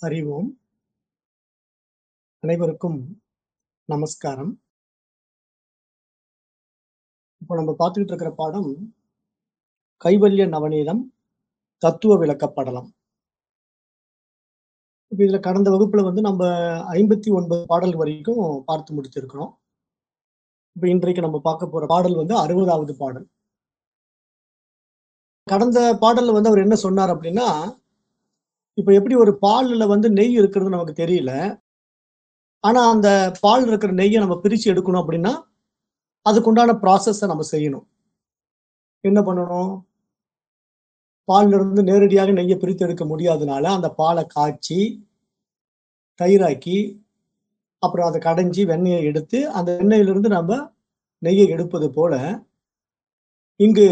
அறிவோம். அனைவருக்கும் நமஸ்காரம். இப்போ நம்ம பார்த்துக்கிட்டு இருக்கிற பாடம் கைவல்ய நவநீதம் தத்துவ விளக்கப்படலாம் இப்போ இதுல கடந்த வகுப்புல வந்து நம்ம ஐம்பத்தி ஒன்பது பாடல் வரைக்கும் பார்த்து முடிச்சிருக்கிறோம். இப்போ இன்றைக்கு நம்ம பார்க்க போற பாடல் வந்து அறுபதாவது பாடல். கடந்த பாடல்ல வந்து அவர் என்ன சொன்னார் அப்படின்னா இப்ப எப்படி ஒரு பால்ல வந்து நெய் இருக்கிறது நமக்கு தெரியல. ஆனா அந்த பால் இருக்கிற நெய்யை நம்ம பிரிச்சு எடுக்கணும் அப்படின்னா அதுக்குண்டான ப்ராசஸை நம்ம செய்யணும். என்ன பண்ணணும்? பால்ல இருந்து நேரடியாக நெய்யை பிரித்து எடுக்க முடியாதனால அந்த பாலை காய்ச்சி தயிராக்கி அப்புறம் அதை கடைஞ்சி வெண்ணெயை எடுத்து அந்த வெண்ணெயிலிருந்து நம்ம நெய்யை எடுப்பது போல இங்கு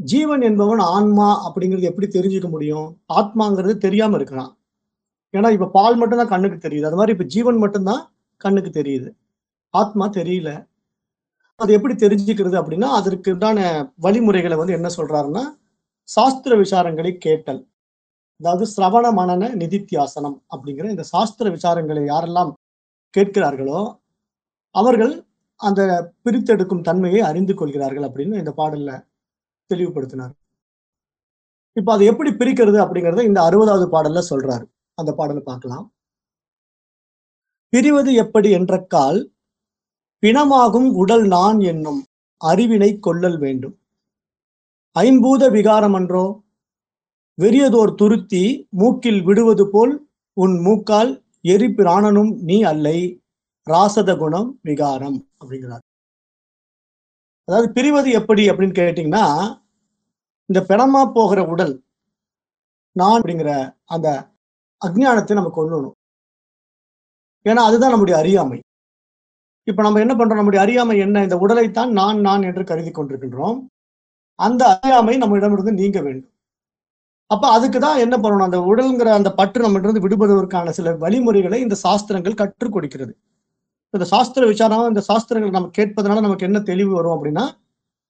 ஜீவன் என்பவன் ஆன்மா அப்படிங்கிறது எப்படி தெரிஞ்சுக்க முடியும்? ஆத்மாங்கிறது தெரியாம இருக்கிறான் ஏன்னா இப்ப பால் மட்டும்தான் கண்ணுக்கு தெரியுது. அது மாதிரி இப்ப ஜீவன் மட்டும்தான் கண்ணுக்கு தெரியுது. ஆத்மா தெரியல. அது எப்படி தெரிஞ்சுக்கிறது அப்படின்னா அதற்கு உண்டான வழிமுறைகளை வந்து என்ன சொல்றாருன்னா சாஸ்திர விசாரங்களை கேட்டல். அதாவது சிரவண மனன நிதித்தியாசனம் அப்படிங்கிற இந்த சாஸ்திர விசாரங்களை யாரெல்லாம் கேட்கிறார்களோ அவர்கள் அந்த பிரித்தெடுக்கும் தன்மையை அறிந்து கொள்கிறார்கள் அப்படின்னு இந்த பாடல்ல தெளிவுபடுத்தினார். இப்ப அதை எப்படி பிரிக்கிறது அப்படிங்கறத இந்த அறுபதாவது பாடல்ல சொல்றாரு. அந்த பாடலை பார்க்கலாம். பிரிவது எப்படி என்ற கால் பிணமாகும் உடல் நான் என்னும் அறிவினை கொள்ளல் வேண்டும். ஐம்பூத விகாரம் அன்றோ வெறியதோர் துருத்தி மூக்கில் விடுவது போல் உன் மூக்கால் எரி பிராணனும் நீ அல்லை. ராசத குணம் விகாரம் அப்படிங்கிறார். அதாவது பிரிவது எப்படி அப்படின்னு கேட்டீங்கன்னா இந்த பிணமா போகிற உடல் நான் அப்படிங்கிற அந்த அஜ்ஞானத்தை நம்ம கொள்ளணும் ஏன்னா அதுதான் நம்முடைய அறியாமை. இப்ப நம்ம என்ன பண்றோம்? நம்முடைய அறியாமை என்ன? இந்த உடலைத்தான் நான் நான் என்று கருதி கொண்டிருக்கின்றோம். அந்த அறியாமை நம்மிடமிருந்து நீங்க வேண்டும். அப்ப அதுக்கு தான் என்ன பண்ணணும்? அந்த உடல்ங்கிற அந்த பற்று நம்மிடமிருந்து விடுபடுவதற்கான சில வழிமுறைகளை இந்த சாஸ்திரங்கள் கற்றுக் கொடுக்கிறது. இந்த சாஸ்திர விசாரம் இந்த சாஸ்திரங்களை நம்ம கேட்பதனால நமக்கு என்ன தெளிவு வரும் அப்படின்னா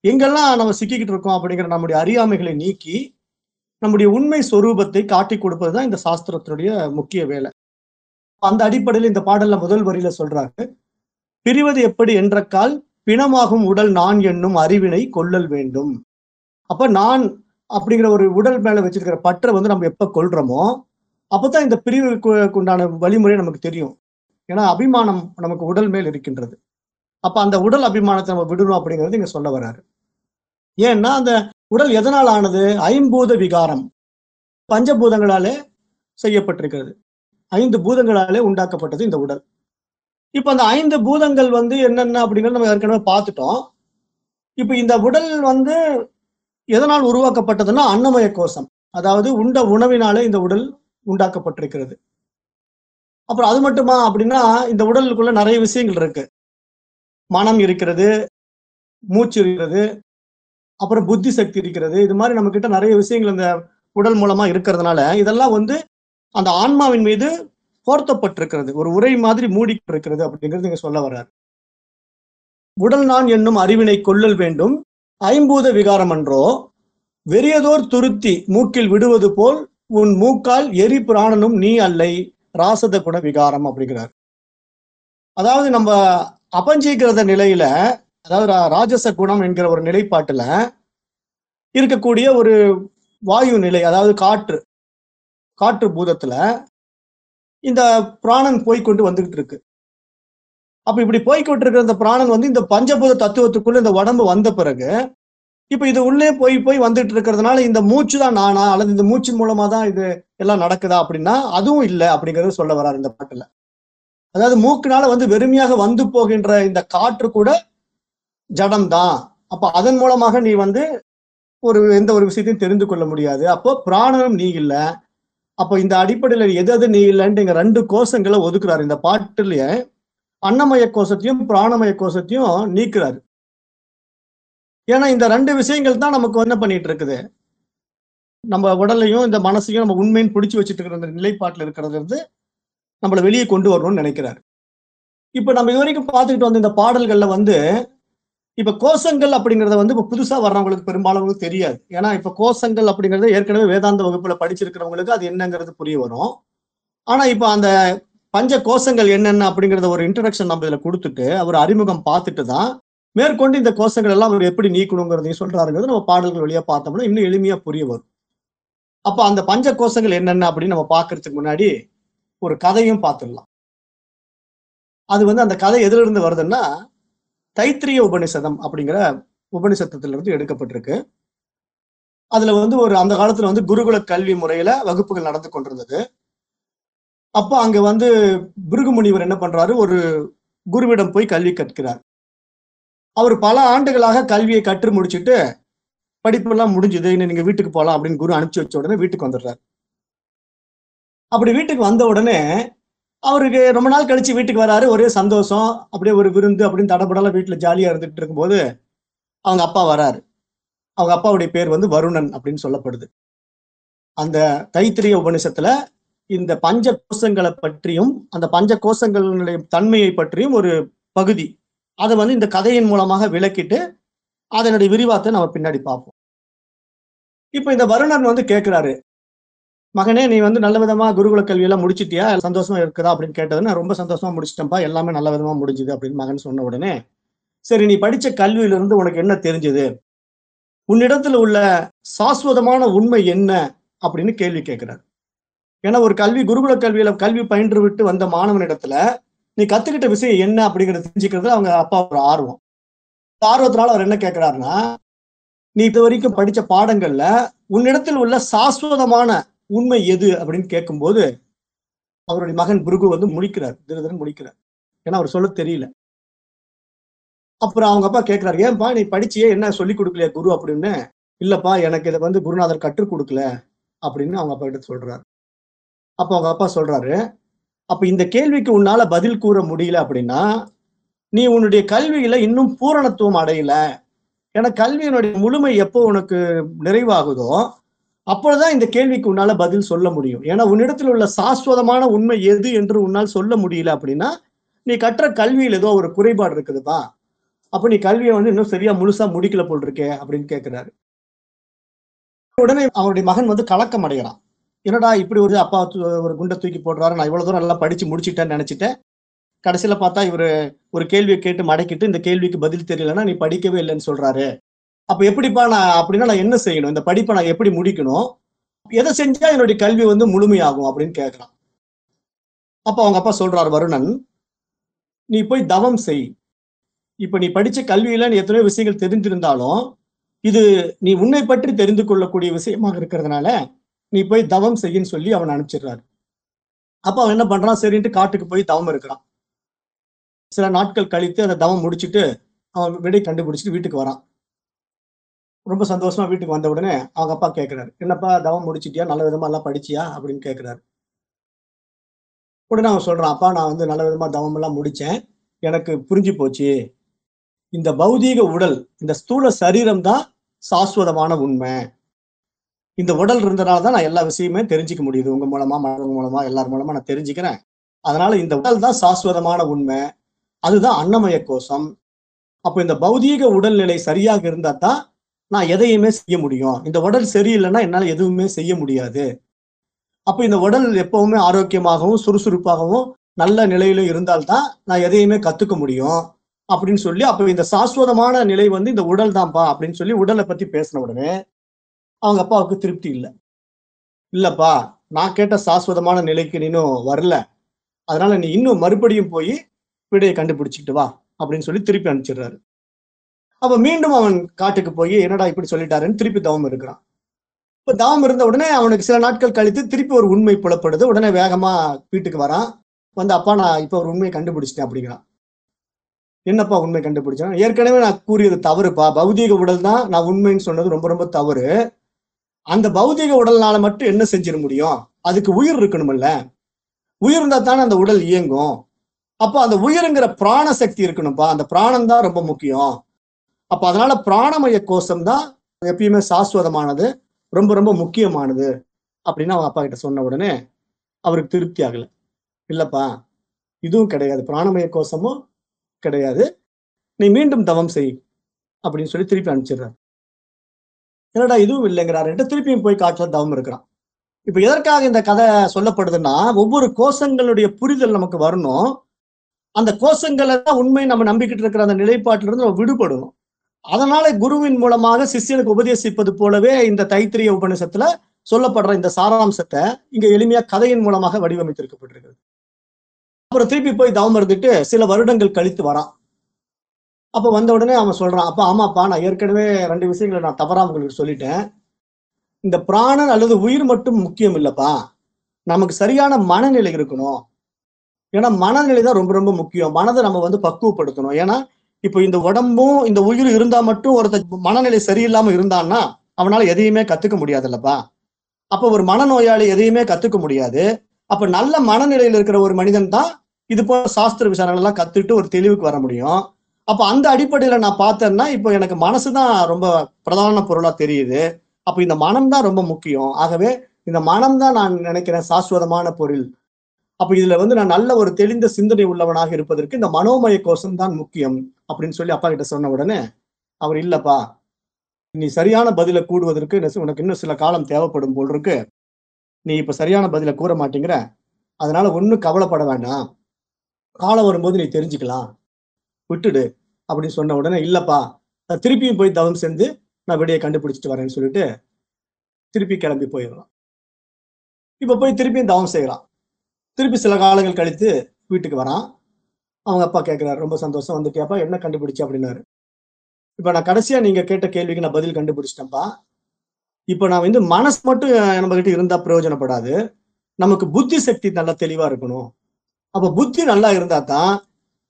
எங்கெல்லாம் நம்ம சிக்கிக்கிட்டு இருக்கோம் அப்படிங்கிற நம்முடைய அறியாமைகளை நீக்கி நம்முடைய உண்மை சொரூபத்தை காட்டி கொடுப்பது தான் இந்த சாஸ்திரத்தினுடைய முக்கிய வேலை. அந்த அடிப்படையில் இந்த பாடல்ல முதல் வரியில சொல்றாரு பிரிவது எப்படி என்ற கால் பிணமாகும் உடல் நான் என்னும் அறிவினை கொள்ளல் வேண்டும். அப்ப நான் அப்படிங்கிற ஒரு உடல் மேல வச்சிருக்கிற பற்றை வந்து நம்ம எப்ப கொள்றோமோ அப்பதான் இந்த பிரிவுக்கு உண்டான வழிமுறை நமக்கு தெரியும். ஏன்னா அபிமானம் நமக்கு உடல் மேல் இருக்கின்றது. அப்ப அந்த உடல் அபிமானத்தை நம்ம விடணும் அப்படிங்கிறது இங்க சொல்ல வர்றாரு ஏன்னா அந்த உடல் எதனால் ஆனது? ஐம்பூத விகாரம். பஞ்சபூதங்களாலே செய்யப்பட்டிருக்கிறது. ஐந்து பூதங்களாலே உண்டாக்கப்பட்டது இந்த உடல். இப்ப அந்த ஐந்து பூதங்கள் வந்து என்னென்ன அப்படிங்கிறது நம்ம ஏற்கனவே பார்த்துட்டோம். இப்ப இந்த உடல் வந்து எதனால் உருவாக்கப்பட்டதுன்னா அன்னமய கோஷம் அதாவது உண்ட உணவினாலே இந்த உடல் உண்டாக்கப்பட்டிருக்கிறது. அப்புறம் அது மட்டுமா அப்படின்னா இந்த உடலுக்குள்ள நிறைய விஷயங்கள் இருக்கு. மனம் இருக்கிறது மூச்சு இருக்கிறது அப்புறம் புத்தி சக்தி இருக்கிறது. இது மாதிரி நம்ம கிட்ட நிறைய விஷயங்கள் இந்த உடல் மூலமா இருக்கிறதுனால இதெல்லாம் வந்து அந்த ஆன்மாவின் மீது போர்த்தப்பட்டிருக்கிறது. ஒரு உரை மாதிரி மூடிக்கிட்டு இருக்கிறது அப்படிங்கிறது இங்க சொல்ல வர்றாரு. உடல் நான் என்னும் அறிவினை கொள்ளல் வேண்டும். ஐம்பூத விகாரம் அன்றோ வெறியதோர் துருத்தி மூக்கில் விடுவது போல் உன் மூக்கால் எரி பிராணனும் நீ அல்லை. ராசத குண விகாரம் அப்படிங்கிறார். அதாவது நம்ம அபஞ்சீகிரத நிலையில அதாவது ராஜச குணம் என்கிற ஒரு நிலைப்பாட்டுல இருக்கக்கூடிய ஒரு வாயு நிலை அதாவது காற்று காற்று பூதத்துல இந்த பிராணன் போய்கொண்டு வந்துகிட்டு இருக்கு. அப்ப இப்படி போய்கொண்டு இருக்கிற இந்த பிராணன் வந்து இந்த பஞ்சபூத தத்துவத்துக்குள்ள இந்த உடம்பு வந்த பிறகு இப்ப இது உள்ளே போய் போய் வந்துட்டு இருக்கிறதுனால இந்த மூச்சு தான் நானா? அல்லது இந்த மூச்சு மூலமா தான் இது எல்லாம் நடக்குதா அப்படின்னா அதுவும் இல்லை அப்படிங்கறது சொல்ல வர்றாரு இந்த பாட்டுல. அதாவது மூக்குனால வந்து வெறுமையாக வந்து போகின்ற இந்த காற்று கூட ஜடம் தான் அப்ப அதன் மூலமாக நீ வந்து ஒரு எந்த ஒரு விஷயத்தையும் தெரிந்து கொள்ள முடியாது. அப்போ பிராணனும் நீ இல்லை. அப்போ இந்த அடிப்படையில எது எது நீ இல்லைன்ட்டு இங்க ரெண்டு கோஷங்களை ஒதுக்குறாரு. இந்த பாட்டுலயே அன்னமய கோஷத்தையும் பிராணமய கோஷத்தையும் நீக்குறாரு. ஏன்னா இந்த ரெண்டு விஷயங்கள் தான் நமக்கு என்ன பண்ணிட்டு இருக்குது? நம்ம உடலையும் இந்த மனசையும் நம்ம உண்மைன்னு பிடிச்சி வச்சுட்டு இருக்கிற அந்த நிலைப்பாட்டில் இருக்கிறது வந்து நம்மளை வெளியே கொண்டு வரணும்னு நினைக்கிறாரு. இப்ப நம்ம இது வரைக்கும் பார்த்துக்கிட்டு வந்த இந்த பாடல்கள்ல வந்து இப்ப கோஷங்கள் அப்படிங்கறத வந்து இப்ப புதுசா வர்றவங்களுக்கு பெரும்பாலும் தெரியாது. ஏன்னா இப்ப கோஷங்கள் அப்படிங்கிறது ஏற்கனவே வேதாந்த வகுப்புல படிச்சிருக்கிறவங்களுக்கு அது என்னங்கிறது புரிய வரும். ஆனா இப்ப அந்த பஞ்ச கோஷங்கள் என்னென்ன அப்படிங்கறத ஒரு இன்ட்ரடக்ஷன் நம்ம இதுல கொடுத்துட்டு அவர் அறிமுகம் பார்த்துட்டு தான் மேற்கொண்டு இந்த கோஷங்கள் எல்லாம் அவர் எப்படி நீக்கணுங்கிறதையும் சொல்றாருங்கிறது நம்ம பாடல்கள் வழியா பார்த்தோம்னா இன்னும் எளிமையா புரிய வரும். அப்ப அந்த பஞ்ச கோஷங்கள் என்னென்ன அப்படின்னு நம்ம பார்க்கறதுக்கு முன்னாடி ஒரு கதையும் பார்த்துடலாம். அது வந்து அந்த கதை எதுல இருந்து வருதுன்னா தைத்திரிய உபனிஷதம் அப்படிங்கிற உபனிஷத்துல இருந்து எடுக்கப்பட்டிருக்கு. அதுல வந்து ஒரு அந்த காலத்துல வந்து குருகுல கல்வி முறையில வகுப்புகள் நடந்து கொண்டிருந்தது. அப்போ அங்க வந்து பிருகு முனிவர் என்ன பண்றாரு? ஒரு குருவிடம் போய் கல்வி கற்கிறார். அவர் பல ஆண்டுகளாக கல்வியை கற்று முடிச்சுட்டு படிப்பெல்லாம் முடிஞ்சுது. இன்னும் நீங்க வீட்டுக்கு போகலாம் அப்படின்னு குரு அனுப்பிச்சு வச்ச உடனே வீட்டுக்கு வந்துடுறாரு. அப்படி வீட்டுக்கு வந்த உடனே அவருக்கு ரொம்ப நாள் கழிச்சு வீட்டுக்கு வராரு. ஒரே சந்தோஷம். அப்படியே ஒரு விருந்து அப்படின்னு தடப்படலாம் வீட்டுல ஜாலியா இருந்துட்டு இருக்கும்போது அவங்க அப்பா வராரு. அவங்க அப்பாவுடைய பேர் வந்து வருணன் அப்படின்னு சொல்லப்படுது. அந்த தைத்திரிய உபநிஷத்துல இந்த பஞ்ச கோஷங்களை பற்றியும் அந்த பஞ்ச கோஷங்களுடைய தன்மையை பற்றியும் ஒரு பகுதி அதை வந்து இந்த கதையின் மூலமாக விளக்கிட்டு அதனுடைய விரிவாத்தை நம்ம பின்னாடி பார்ப்போம். இப்போ இந்த வருணன் வந்து கேட்குறாரு மகனே நீ வந்து நல்ல விதமாக குருகுல கல்வியெல்லாம் முடிச்சிட்டியா? சந்தோஷமா இருக்குதா? அப்படின்னு கேட்டது நான் ரொம்ப சந்தோஷமா முடிச்சிட்டேன்ப்பா எல்லாமே நல்ல விதமாக முடிஞ்சுது அப்படின்னு மகன் சொன்ன உடனே சரி நீ படித்த கல்வியிலிருந்து உனக்கு என்ன தெரிஞ்சது? உன்னிடத்துல உள்ள சாஸ்வதமான உண்மை என்ன? அப்படின்னு கேள்வி கேட்கிறார் ஏன்னா ஒரு கல்வி குருகுல கல்வியில கல்வி பயின்று விட்டு வந்த மாணவனிடத்துல நீ கத்துக்கிட்ட விஷயம் என்ன அப்படிங்கறத தெரிஞ்சுக்கிறது அவங்க அப்பா ஒரு ஆர்வம். ஆர்வத்தினால அவர் என்ன கேட்கிறாருன்னா நீ இது வரைக்கும் படிச்ச பாடங்கள்ல உன்னிடத்தில் உள்ள சாஸ்வதமான உண்மை எது? அப்படின்னு கேட்கும்போது அவருடைய மகன் புருகு வந்து முடிக்கிறார் திருதரன் முடிக்கிறார் ஏன்னா அவர் சொல்ல தெரியல. அப்புறம் அவங்க அப்பா கேட்கிறாரு ஏன்பா நீ படிச்சியே என்ன சொல்லி கொடுக்கலையா குரு? அப்படின்னு. இல்லப்பா எனக்கு இதை வந்து குருநாதர் கற்றுக் கொடுக்கல. அப்படின்னு அவங்க அப்பா கிட்ட சொல்றாரு. அப்போ அவங்க அப்பா சொல்றாரு அப்ப இந்த கேள்விக்கு உன்னால பதில் கூற முடியல அப்படின்னா நீ உன்னுடைய கல்வியில இன்னும் பூரணத்துவம் அடையல. ஏன்னா கல்வியினுடைய முழுமை எப்போ உனக்கு நிறைவாகுதோ அப்பொழுதுதான் இந்த கேள்விக்கு உன்னால பதில் சொல்ல முடியும். ஏன்னா உன்னிடத்தில் உள்ள சாஸ்வதமான உண்மை எது என்று உன்னால் சொல்ல முடியல அப்படின்னா நீ கற்ற கல்வியில் ஏதோ ஒரு குறைபாடு இருக்குதுப்பா. அப்ப நீ கல்வியை வந்து இன்னும் சரியா முழுசா முடிக்கல போல் இருக்கே அப்படின்னு கேட்கிறாரு உடனே அவருடைய மகன் வந்து கலக்கம் அடைகிறான். என்னடா இப்படி ஒரு அப்பா ஒரு குண்டை தூக்கி போடுறாரு? நான் இவ்வளவு தூரம் நல்லா படிச்சு முடிச்சுட்டேன்னு நினைச்சிட்டேன். கடைசியில பார்த்தா இவரு ஒரு கேள்வியை கேட்டு மடக்கிட்டு இந்த கேள்விக்கு பதில் தெரியலன்னா நீ படிக்கவே இல்லைன்னு சொல்றாரு. அப்ப எப்படிப்பா நான் அப்படின்னா நான் என்ன செய்யணும்? இந்த படிப்பை நான் எப்படி முடிக்கணும்? எதை செஞ்சா என்னுடைய கல்வி வந்து முழுமையாகும் அப்படின்னு கேட்கிறான் அப்ப அவங்க அப்பா சொல்றாரு வருணன் நீ போய் தவம் செய். இப்ப நீ படிச்ச கல்வியில நீ எத்தனையோ விஷயங்கள் தெரிஞ்சிருந்தாலும் இது நீ உன்னை பற்றி தெரிந்து கொள்ளக்கூடிய விஷயமாக இருக்கிறதுனால நீ போய் தவம் செய்யின்னு சொல்லி அவன் அனுப்பிச்சிடுறாரு. அப்ப அவன் என்ன பண்றான்? சரின்ட்டு காட்டுக்கு போய் தவம் இருக்கிறான். சில நாட்கள் கழித்து அந்த தவம் முடிச்சுட்டு அவன் விடை கண்டுபிடிச்சிட்டு வீட்டுக்கு வரான். ரொம்ப சந்தோஷமா வீட்டுக்கு வந்த உடனே அவங்க அப்பா கேட்கிறாரு என்னப்பா தவம் முடிச்சிட்டியா? நல்ல விதமா எல்லாம் படிச்சியா? அப்படின்னு கேட்கிறாரு உடனே அவன் சொல்றான் அப்பா நான் வந்து நல்ல விதமா தவம் எல்லாம் முடிச்சேன். எனக்கு புரிஞ்சு போச்சு. இந்த பௌதீக உடல் இந்த ஸ்தூல சரீரம் தான் சாஸ்வதமான உண்மை. இந்த உடல் இருந்தனால தான் நான் எல்லா விஷயமே தெரிஞ்சுக்க முடியுது. உங்க மூலமா மற்றவங்க மூலமா எல்லார் மூலமா நான் தெரிஞ்சுக்கிறேன். அதனால இந்த உடல் தான் சாஸ்வதமான உண்மை. அதுதான் அன்னமய கோஷம். அப்போ இந்த பௌதீக உடல்நிலை சரியாக இருந்தா தான் நான் எதையுமே செய்ய முடியும். இந்த உடல் சரியில்லைன்னா என்னால் எதுவுமே செய்ய முடியாது. அப்போ இந்த உடல் எப்பவுமே ஆரோக்கியமாகவும் சுறுசுறுப்பாகவும் நல்ல நிலையிலும் இருந்தால்தான் நான் எதையுமே கத்துக்க முடியும். அப்படின்னு சொல்லி அப்போ இந்த சாஸ்வதமான நிலை வந்து இந்த உடல் தான்ப்பா அப்படின்னு சொல்லி உடலை பத்தி பேசின உடனே அவங்க அப்பாவுக்கு திருப்தி இல்லை. இல்லப்பா நான் கேட்ட சாஸ்வதமான நிலைக்கு நீனும் வரல. அதனால நீ இன்னும் மறுபடியும் போய் விடையை கண்டுபிடிச்சிட்டு வா அப்படின்னு சொல்லி திருப்பி அனுப்பிச்சிடுறாரு. அப்ப மீண்டும் அவன் காட்டுக்கு போய் என்னடா இப்படி சொல்லிட்டாருன்னு திருப்பி தவம் இருக்கிறான். இப்ப தவம் இருந்த உடனே அவனுக்கு சில நாட்கள் கழித்து திருப்பி ஒரு உண்மை புலப்படுது. உடனே வேகமா வீட்டுக்கு வரான். வந்து அப்பா நான் இப்ப ஒரு உண்மையை கண்டுபிடிச்சிட்டேன் அப்படிங்கிறான். என்னப்பா உண்மை கண்டுபிடிச்சேன்? ஏற்கனவே நான் கூறியது தவறுப்பா. பௌதீக உடல் தான் நான் உண்மைன்னு சொன்னது ரொம்ப ரொம்ப தவறு. அந்த பௌதீக உடல்னால மட்டும் என்ன செஞ்சிட முடியும்? அதுக்கு உயிர் இருக்கணும்ல உயிர் இருந்தா தானே அந்த உடல் இயங்கும். அப்போ அந்த உயிருங்கிற பிராண சக்தி இருக்கணும்ப்பா அந்த பிராணம் தான் ரொம்ப முக்கியம். அப்ப அதனால பிராணமய கோஷம் தான் எப்பயுமே சாஸ்வதமானது. ரொம்ப ரொம்ப முக்கியமானது. அப்படின்னு அவன் அப்பா கிட்ட சொன்ன உடனே அவருக்கு திருப்தி ஆகல. இல்லப்பா இதுவும் கிடையாது. பிராணமய கோஷமும் கிடையாது. நீ மீண்டும் தவம் செய் அப்படின்னு சொல்லி திருப்பி அனுப்பிச்சிடுறாரு. என்னடா இதுவும் இல்லைங்கிறாருன்ட்டு திருப்பியும் போய் காட்டுல தவம் இருக்கிறான். இப்ப எதற்காக இந்த கதை சொல்லப்படுதுன்னா ஒவ்வொரு கோஷங்களுடைய புரிதல் நமக்கு வரணும். அந்த கோஷங்களை தான் உண்மை நம்ம நம்பிக்கிட்டு இருக்கிற அந்த நிலைப்பாட்டிலிருந்து நம்ம விடுபடணும். அதனால குருவின் மூலமாக சிஷ்யனுக்கு உபதேசிப்பது போலவே இந்த தைத்திரிய உபநிஷத்துல சொல்லப்படுற இந்த சாராம்சத்தை இங்க எளிமையா கதையின் மூலமாக வடிவமைத்திருக்கப்பட்டிருக்கிறது. அப்புறம் திருப்பி போய் தவம் இருந்துட்டு சில வருடங்கள் கழித்து வரான். அப்ப வந்த உடனே அவன் சொல்றான் அப்பா ஆமாப்பா நான் ஏற்கனவே ரெண்டு விஷயங்களை நான் தவறா உங்களுக்கு சொல்லிட்டேன். இந்த பிராணன் அல்லது உயிர் மட்டும் முக்கியம் இல்லப்பா. நமக்கு சரியான மனநிலை இருக்கணும். ஏன்னா மனநிலை தான் ரொம்ப ரொம்ப முக்கியம். மனதை நம்ம வந்து பக்குவப்படுத்தணும். ஏன்னா இப்போ இந்த உடம்பும் இந்த உயிர் இருந்தா மட்டும் ஒருத்த மனநிலை சரியில்லாம இருந்தான்னா அவனால எதையுமே கத்துக்க முடியாதுல்லப்பா. அப்ப ஒரு மனநோயாளி எதையுமே கத்துக்க முடியாது. அப்ப நல்ல மனநிலையில் இருக்கிற ஒரு மனிதன் தான் இது போல சாஸ்திர விசாரங்கள் எல்லாம் கத்துட்டு ஒரு தெளிவுக்கு வர முடியும். அப்ப அந்த அடிப்படையில நான் பார்த்தேன்னா இப்போ எனக்கு மனசுதான் ரொம்ப பிரதான பொருளா தெரியுது. அப்ப இந்த மனம் தான் ரொம்ப முக்கியம். ஆகவே இந்த மனம் தான் நான் நினைக்கிறேன் சாஸ்வதமான பொருள். அப்ப இதுல வந்து நான் நல்ல ஒரு தெளிந்த சிந்தனை உள்ளவனாக இருப்பதற்கு இந்த மனோமய கோஷம் தான் முக்கியம் அப்படின்னு சொல்லி அப்பா கிட்ட சொன்ன உடனே அவர் இல்லப்பா. நீ சரியான பதிலை கூடுவதற்கு உனக்கு இன்னும் சில காலம் தேவைப்படும் போல் இருக்கு நீ இப்ப சரியான பதிலை கூற மாட்டேங்கிற. அதனால ஒன்றும் கவலைப்பட வேண்டாம். காலம் வரும்போது நீ தெரிஞ்சுக்கலாம். விட்டுடு. அப்படின்னு சொன்ன உடனே இல்லப்பா நான் திருப்பியும் போய் தவம் செஞ்சு நான் விடையை கண்டுபிடிச்சிட்டு வரேன்னு சொல்லிட்டு திருப்பி கிளம்பி போயிடலாம் இப்ப போய் திருப்பியும் தவம் செய்யறான் திருப்பி சில காலங்கள் கழித்து வீட்டுக்கு வரான். அவங்க அப்பா கேட்கிறாரு ரொம்ப சந்தோஷம் வந்துட்டியாப்பா என்ன கண்டுபிடிச்சு? அப்படின்னாரு. இப்ப நான் கடைசியா நீங்க கேட்ட கேள்விக்கு நான் பதில் கண்டுபிடிச்சிட்டேன்ப்பா. இப்ப நான் வந்து மனசு மட்டும் நம்ம கிட்ட இருந்தா பிரயோஜனப்படாது. நமக்கு புத்தி சக்தி நல்லா தெளிவா இருக்கணும். அப்ப புத்தி நல்லா இருந்தா தான்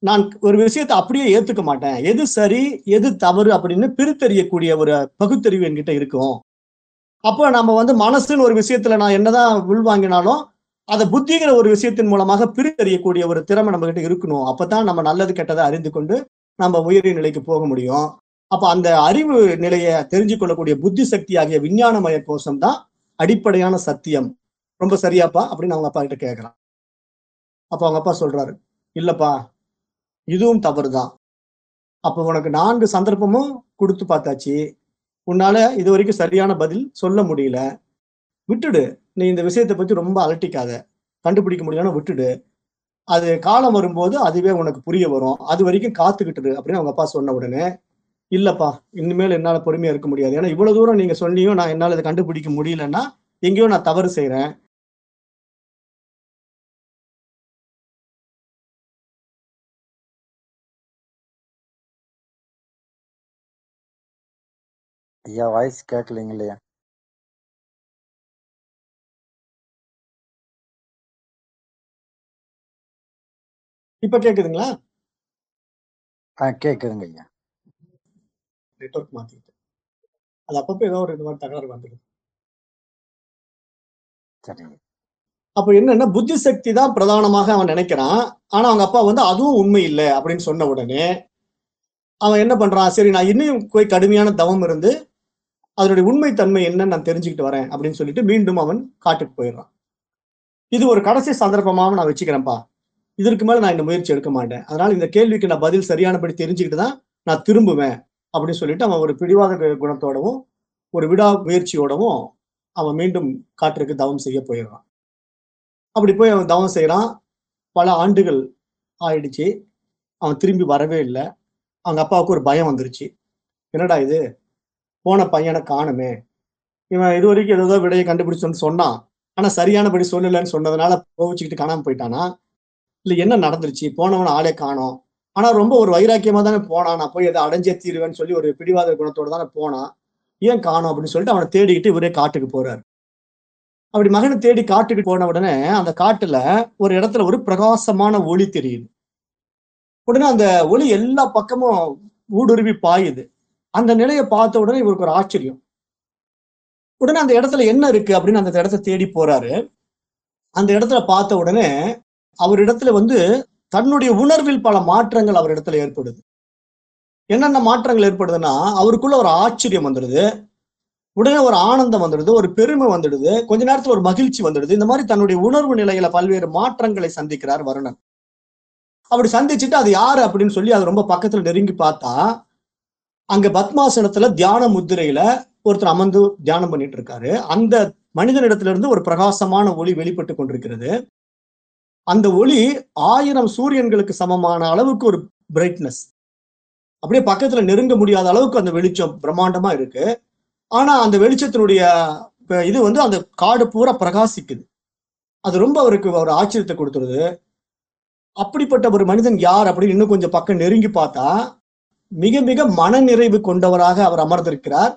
நான் ஒரு விஷயத்தை அப்படியே ஏத்துக்க மாட்டேன். எது சரி எது தவறு அப்படின்னு பிரித்தறியக்கூடிய ஒரு பகுத்தறிவு என்கிட்ட இருக்கும். அப்போ நம்ம வந்து மனசுன்னு ஒரு விஷயத்துல நான் என்னதான் உள்வாங்கினாலும் அதை புத்திங்கிற ஒரு விஷயத்தின் மூலமாக பிரித்தறியக்கூடிய ஒரு திறமை நம்ம கிட்ட இருக்கணும். அப்பதான் நம்ம நல்லது கெட்டதை அறிந்து கொண்டு நம்ம உயரிய நிலைக்கு போக முடியும். அப்ப அந்த அறிவு நிலையை தெரிஞ்சு கொள்ளக்கூடிய புத்தி சக்தி ஆகிய விஞ்ஞானமய கோஷம் தான் அடிப்படையான சத்தியம். ரொம்ப சரியாப்பா அப்படின்னு அவங்க அப்பா கிட்ட கேட்கறான் அப்ப அவங்க அப்பா சொல்றாரு இல்லப்பா இதுவும் தவறுதான். அப்ப உனக்கு நான்கு சந்தர்ப்பமும் கொடுத்து பார்த்தாச்சு. உன்னால இது வரைக்கும் சரியான பதில் சொல்ல முடியல. விட்டுடு. நீ இந்த விஷயத்தை பத்தி ரொம்ப அலட்டிக்காத. கண்டுபிடிக்க முடியும்னா விட்டுடு. அது காலம் வரும்போது அதுவே உனக்கு புரிய வரும். அது வரைக்கும் காத்துக்கிட்டுரு அப்படின்னு அவங்க அப்பா சொன்ன உடனே இல்லப்பா இனிமேல் என்னால பொறுமையா இருக்க முடியாது. ஏன்னா இவ்வளவு தூரம் நீங்க சொன்னியும் நான் என்னால இதை கண்டுபிடிக்க முடியலன்னா எங்கேயோ நான் தவறு செய்யறேன் ஐயா வாய்ஸ் கேட்கலைங்க இல்லையா இப்ப கேக்குதுங்களா? ஆ கேட்குதுங்க ஐயா. நெட்ஒர்க் மாத்திக்கிட்டு அது அப்பப்போ ஏதோ ஒரு இந்த மாதிரி தகராறு வந்துடுது. சரிங்க அப்ப என்னன்னா புத்தி சக்தி தான் பிரதானமாக அவன் நினைக்கிறான். ஆனா அவங்க அப்பா வந்து அதுவும் உண்மை இல்லை அப்படின்னு சொன்ன உடனே அவன் என்ன பண்றான்? சரி நான் இன்னும் போய் கடுமையான தவம் இருந்து அதனுடைய உண்மை தன்மை என்னன்னு நான் தெரிஞ்சுக்கிட்டு வரேன் அப்படின்னு சொல்லிட்டு மீண்டும் அவன் காட்டுக்கு போயிடுறான். இது ஒரு கடைசி சந்தர்ப்பமாக நான் வச்சுக்கிறேன்ப்பா. இதற்கு மேல நான் இந்த முயற்சி எடுக்க மாட்டேன். அதனால இந்த கேள்விக்கு நான் பதில் சரியானபடி தெரிஞ்சுக்கிட்டு தான் நான் திரும்புவேன் அப்படின்னு சொல்லிட்டு அவன் ஒரு பிடிவாத குணத்தோடவும் ஒரு விடா முயற்சியோடவும் அவன் மீண்டும் காற்றுக்கு தவம் செய்ய போயிடுறான். அப்படி போய் அவன் தவம் செய்யறான் பல ஆண்டுகள் ஆயிடுச்சு. அவன் திரும்பி வரவே இல்லை. அவங்க அப்பாவுக்கு ஒரு பயம் வந்துருச்சு. என்னடா இது? போன பையனை காணுமே. இவன் இது வரைக்கும் ஏதோ விடையை கண்டுபிடிச்சோன்னு சொன்னான் ஆனா சரியானபடி சொல்லலைன்னு சொன்னதுனால கோவிச்சுக்கிட்டு காணாம போயிட்டானா? இல்ல என்ன நடந்துருச்சு? போனவன் ஆளே காணோம். ஆனா ரொம்ப ஒரு வைராக்கியமா தானே போனான். நான் போய் எதை அடைஞ்சே தீருவேன்னு சொல்லி ஒரு பிடிவாத குணத்தோட தானே போனான். ஏன் காணோம் அப்படின்னு சொல்லிட்டு அவனை தேடிக்கிட்டு இவரே காட்டுக்கு போறாரு. அப்படி மகனை தேடி காட்டுக்கு போன உடனே அந்த காட்டுல ஒரு இடத்துல ஒரு பிரகாசமான ஒளி தெரியுது. உடனே அந்த ஒளி எல்லா பக்கமும் ஊடுருவி பாயுது. அந்த நிலையை பார்த்த உடனே இவருக்கு ஒரு ஆச்சரியம். உடனே அந்த இடத்துல என்ன இருக்கு அப்படின்னு அந்த இடத்த தேடி போறாரு. அந்த இடத்துல பார்த்த உடனே அவர் இடத்துல வந்து தன்னுடைய உணர்வில் பல மாற்றங்கள் அவர் இடத்துல ஏற்படுது. என்னென்ன மாற்றங்கள் ஏற்படுதுன்னா அவருக்குள்ள ஒரு ஆச்சரியம் வந்துடுது. உடனே ஒரு ஆனந்தம் வந்துடுது ஒரு பெருமை வந்துடுது கொஞ்ச நேரத்துல ஒரு மகிழ்ச்சி வந்துடுது. இந்த மாதிரி தன்னுடைய உணர்வு நிலையில பல்வேறு மாற்றங்களை சந்திக்கிறார் வருணன். அப்படி சந்திச்சுட்டு அது யாரு அப்படின்னு சொல்லி அது ரொம்ப பக்கத்துல நெருங்கி பார்த்தா அங்க பத்மாசனத்துல தியான முத்திரையில ஒருத்தர் அமர்ந்து தியானம் பண்ணிட்டு இருக்காரு. அந்த மனிதனிடத்திலிருந்து ஒரு பிரகாசமான ஒளி வெளிப்பட்டு கொண்டிருக்கிறது. அந்த ஒளி ஆயிரம் சூரியன்களுக்கு சமமான அளவுக்கு ஒரு பிரைட்னஸ் அப்படியே பக்கத்துல நெருங்க முடியாத அளவுக்கு அந்த வெளிச்சம் பிரம்மாண்டமா இருக்கு. ஆனா அந்த வெளிச்சத்தினுடைய இது வந்து அந்த காடு பூரா பிரகாசிக்குது. அது ரொம்ப அவருக்கு ஒரு ஆச்சரியத்தை கொடுத்துருது. அப்படிப்பட்ட ஒரு மனிதன் யார் அப்படின்னு இன்னும் கொஞ்சம் பக்கம் நெருங்கி பார்த்தா மிக மிக மன நிறைவு கொண்டவராக அவர் அமர்ந்திருக்கிறார்.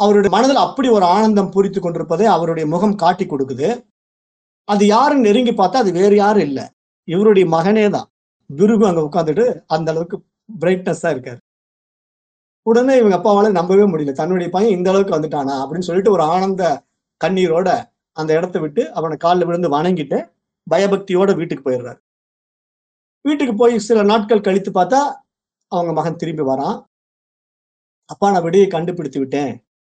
அவருடைய மனதில் அப்படி ஒரு ஆனந்தம் பூரித்து கொண்டிருப்பதை அவருடைய முகம் காட்டி கொடுக்குது. அது யாரும் நெருங்கி பார்த்தா அது வேறு யாரும் இல்லை. இவருடைய மகனே தான். பிருகு அங்க உட்காந்துட்டு அந்த அளவுக்கு பிரைட்னஸா இருக்காரு. உடனே இவங்க அப்பாவால நம்பவே முடியல. தன்னுடைய பையன் இந்த அளவுக்கு வந்துட்டானா அப்படின்னு சொல்லிட்டு ஒரு ஆனந்த கண்ணீரோட அந்த இடத்த விட்டு அவனை காலில் விழுந்து வணங்கிட்டு பயபக்தியோட வீட்டுக்கு போயிடுறாரு. வீட்டுக்கு போய் சில நாட்கள் கழித்து பார்த்தா அவங்க மகன் திரும்பி வரான். அப்பா நான் விடையை கண்டுபிடித்து விட்டேன்.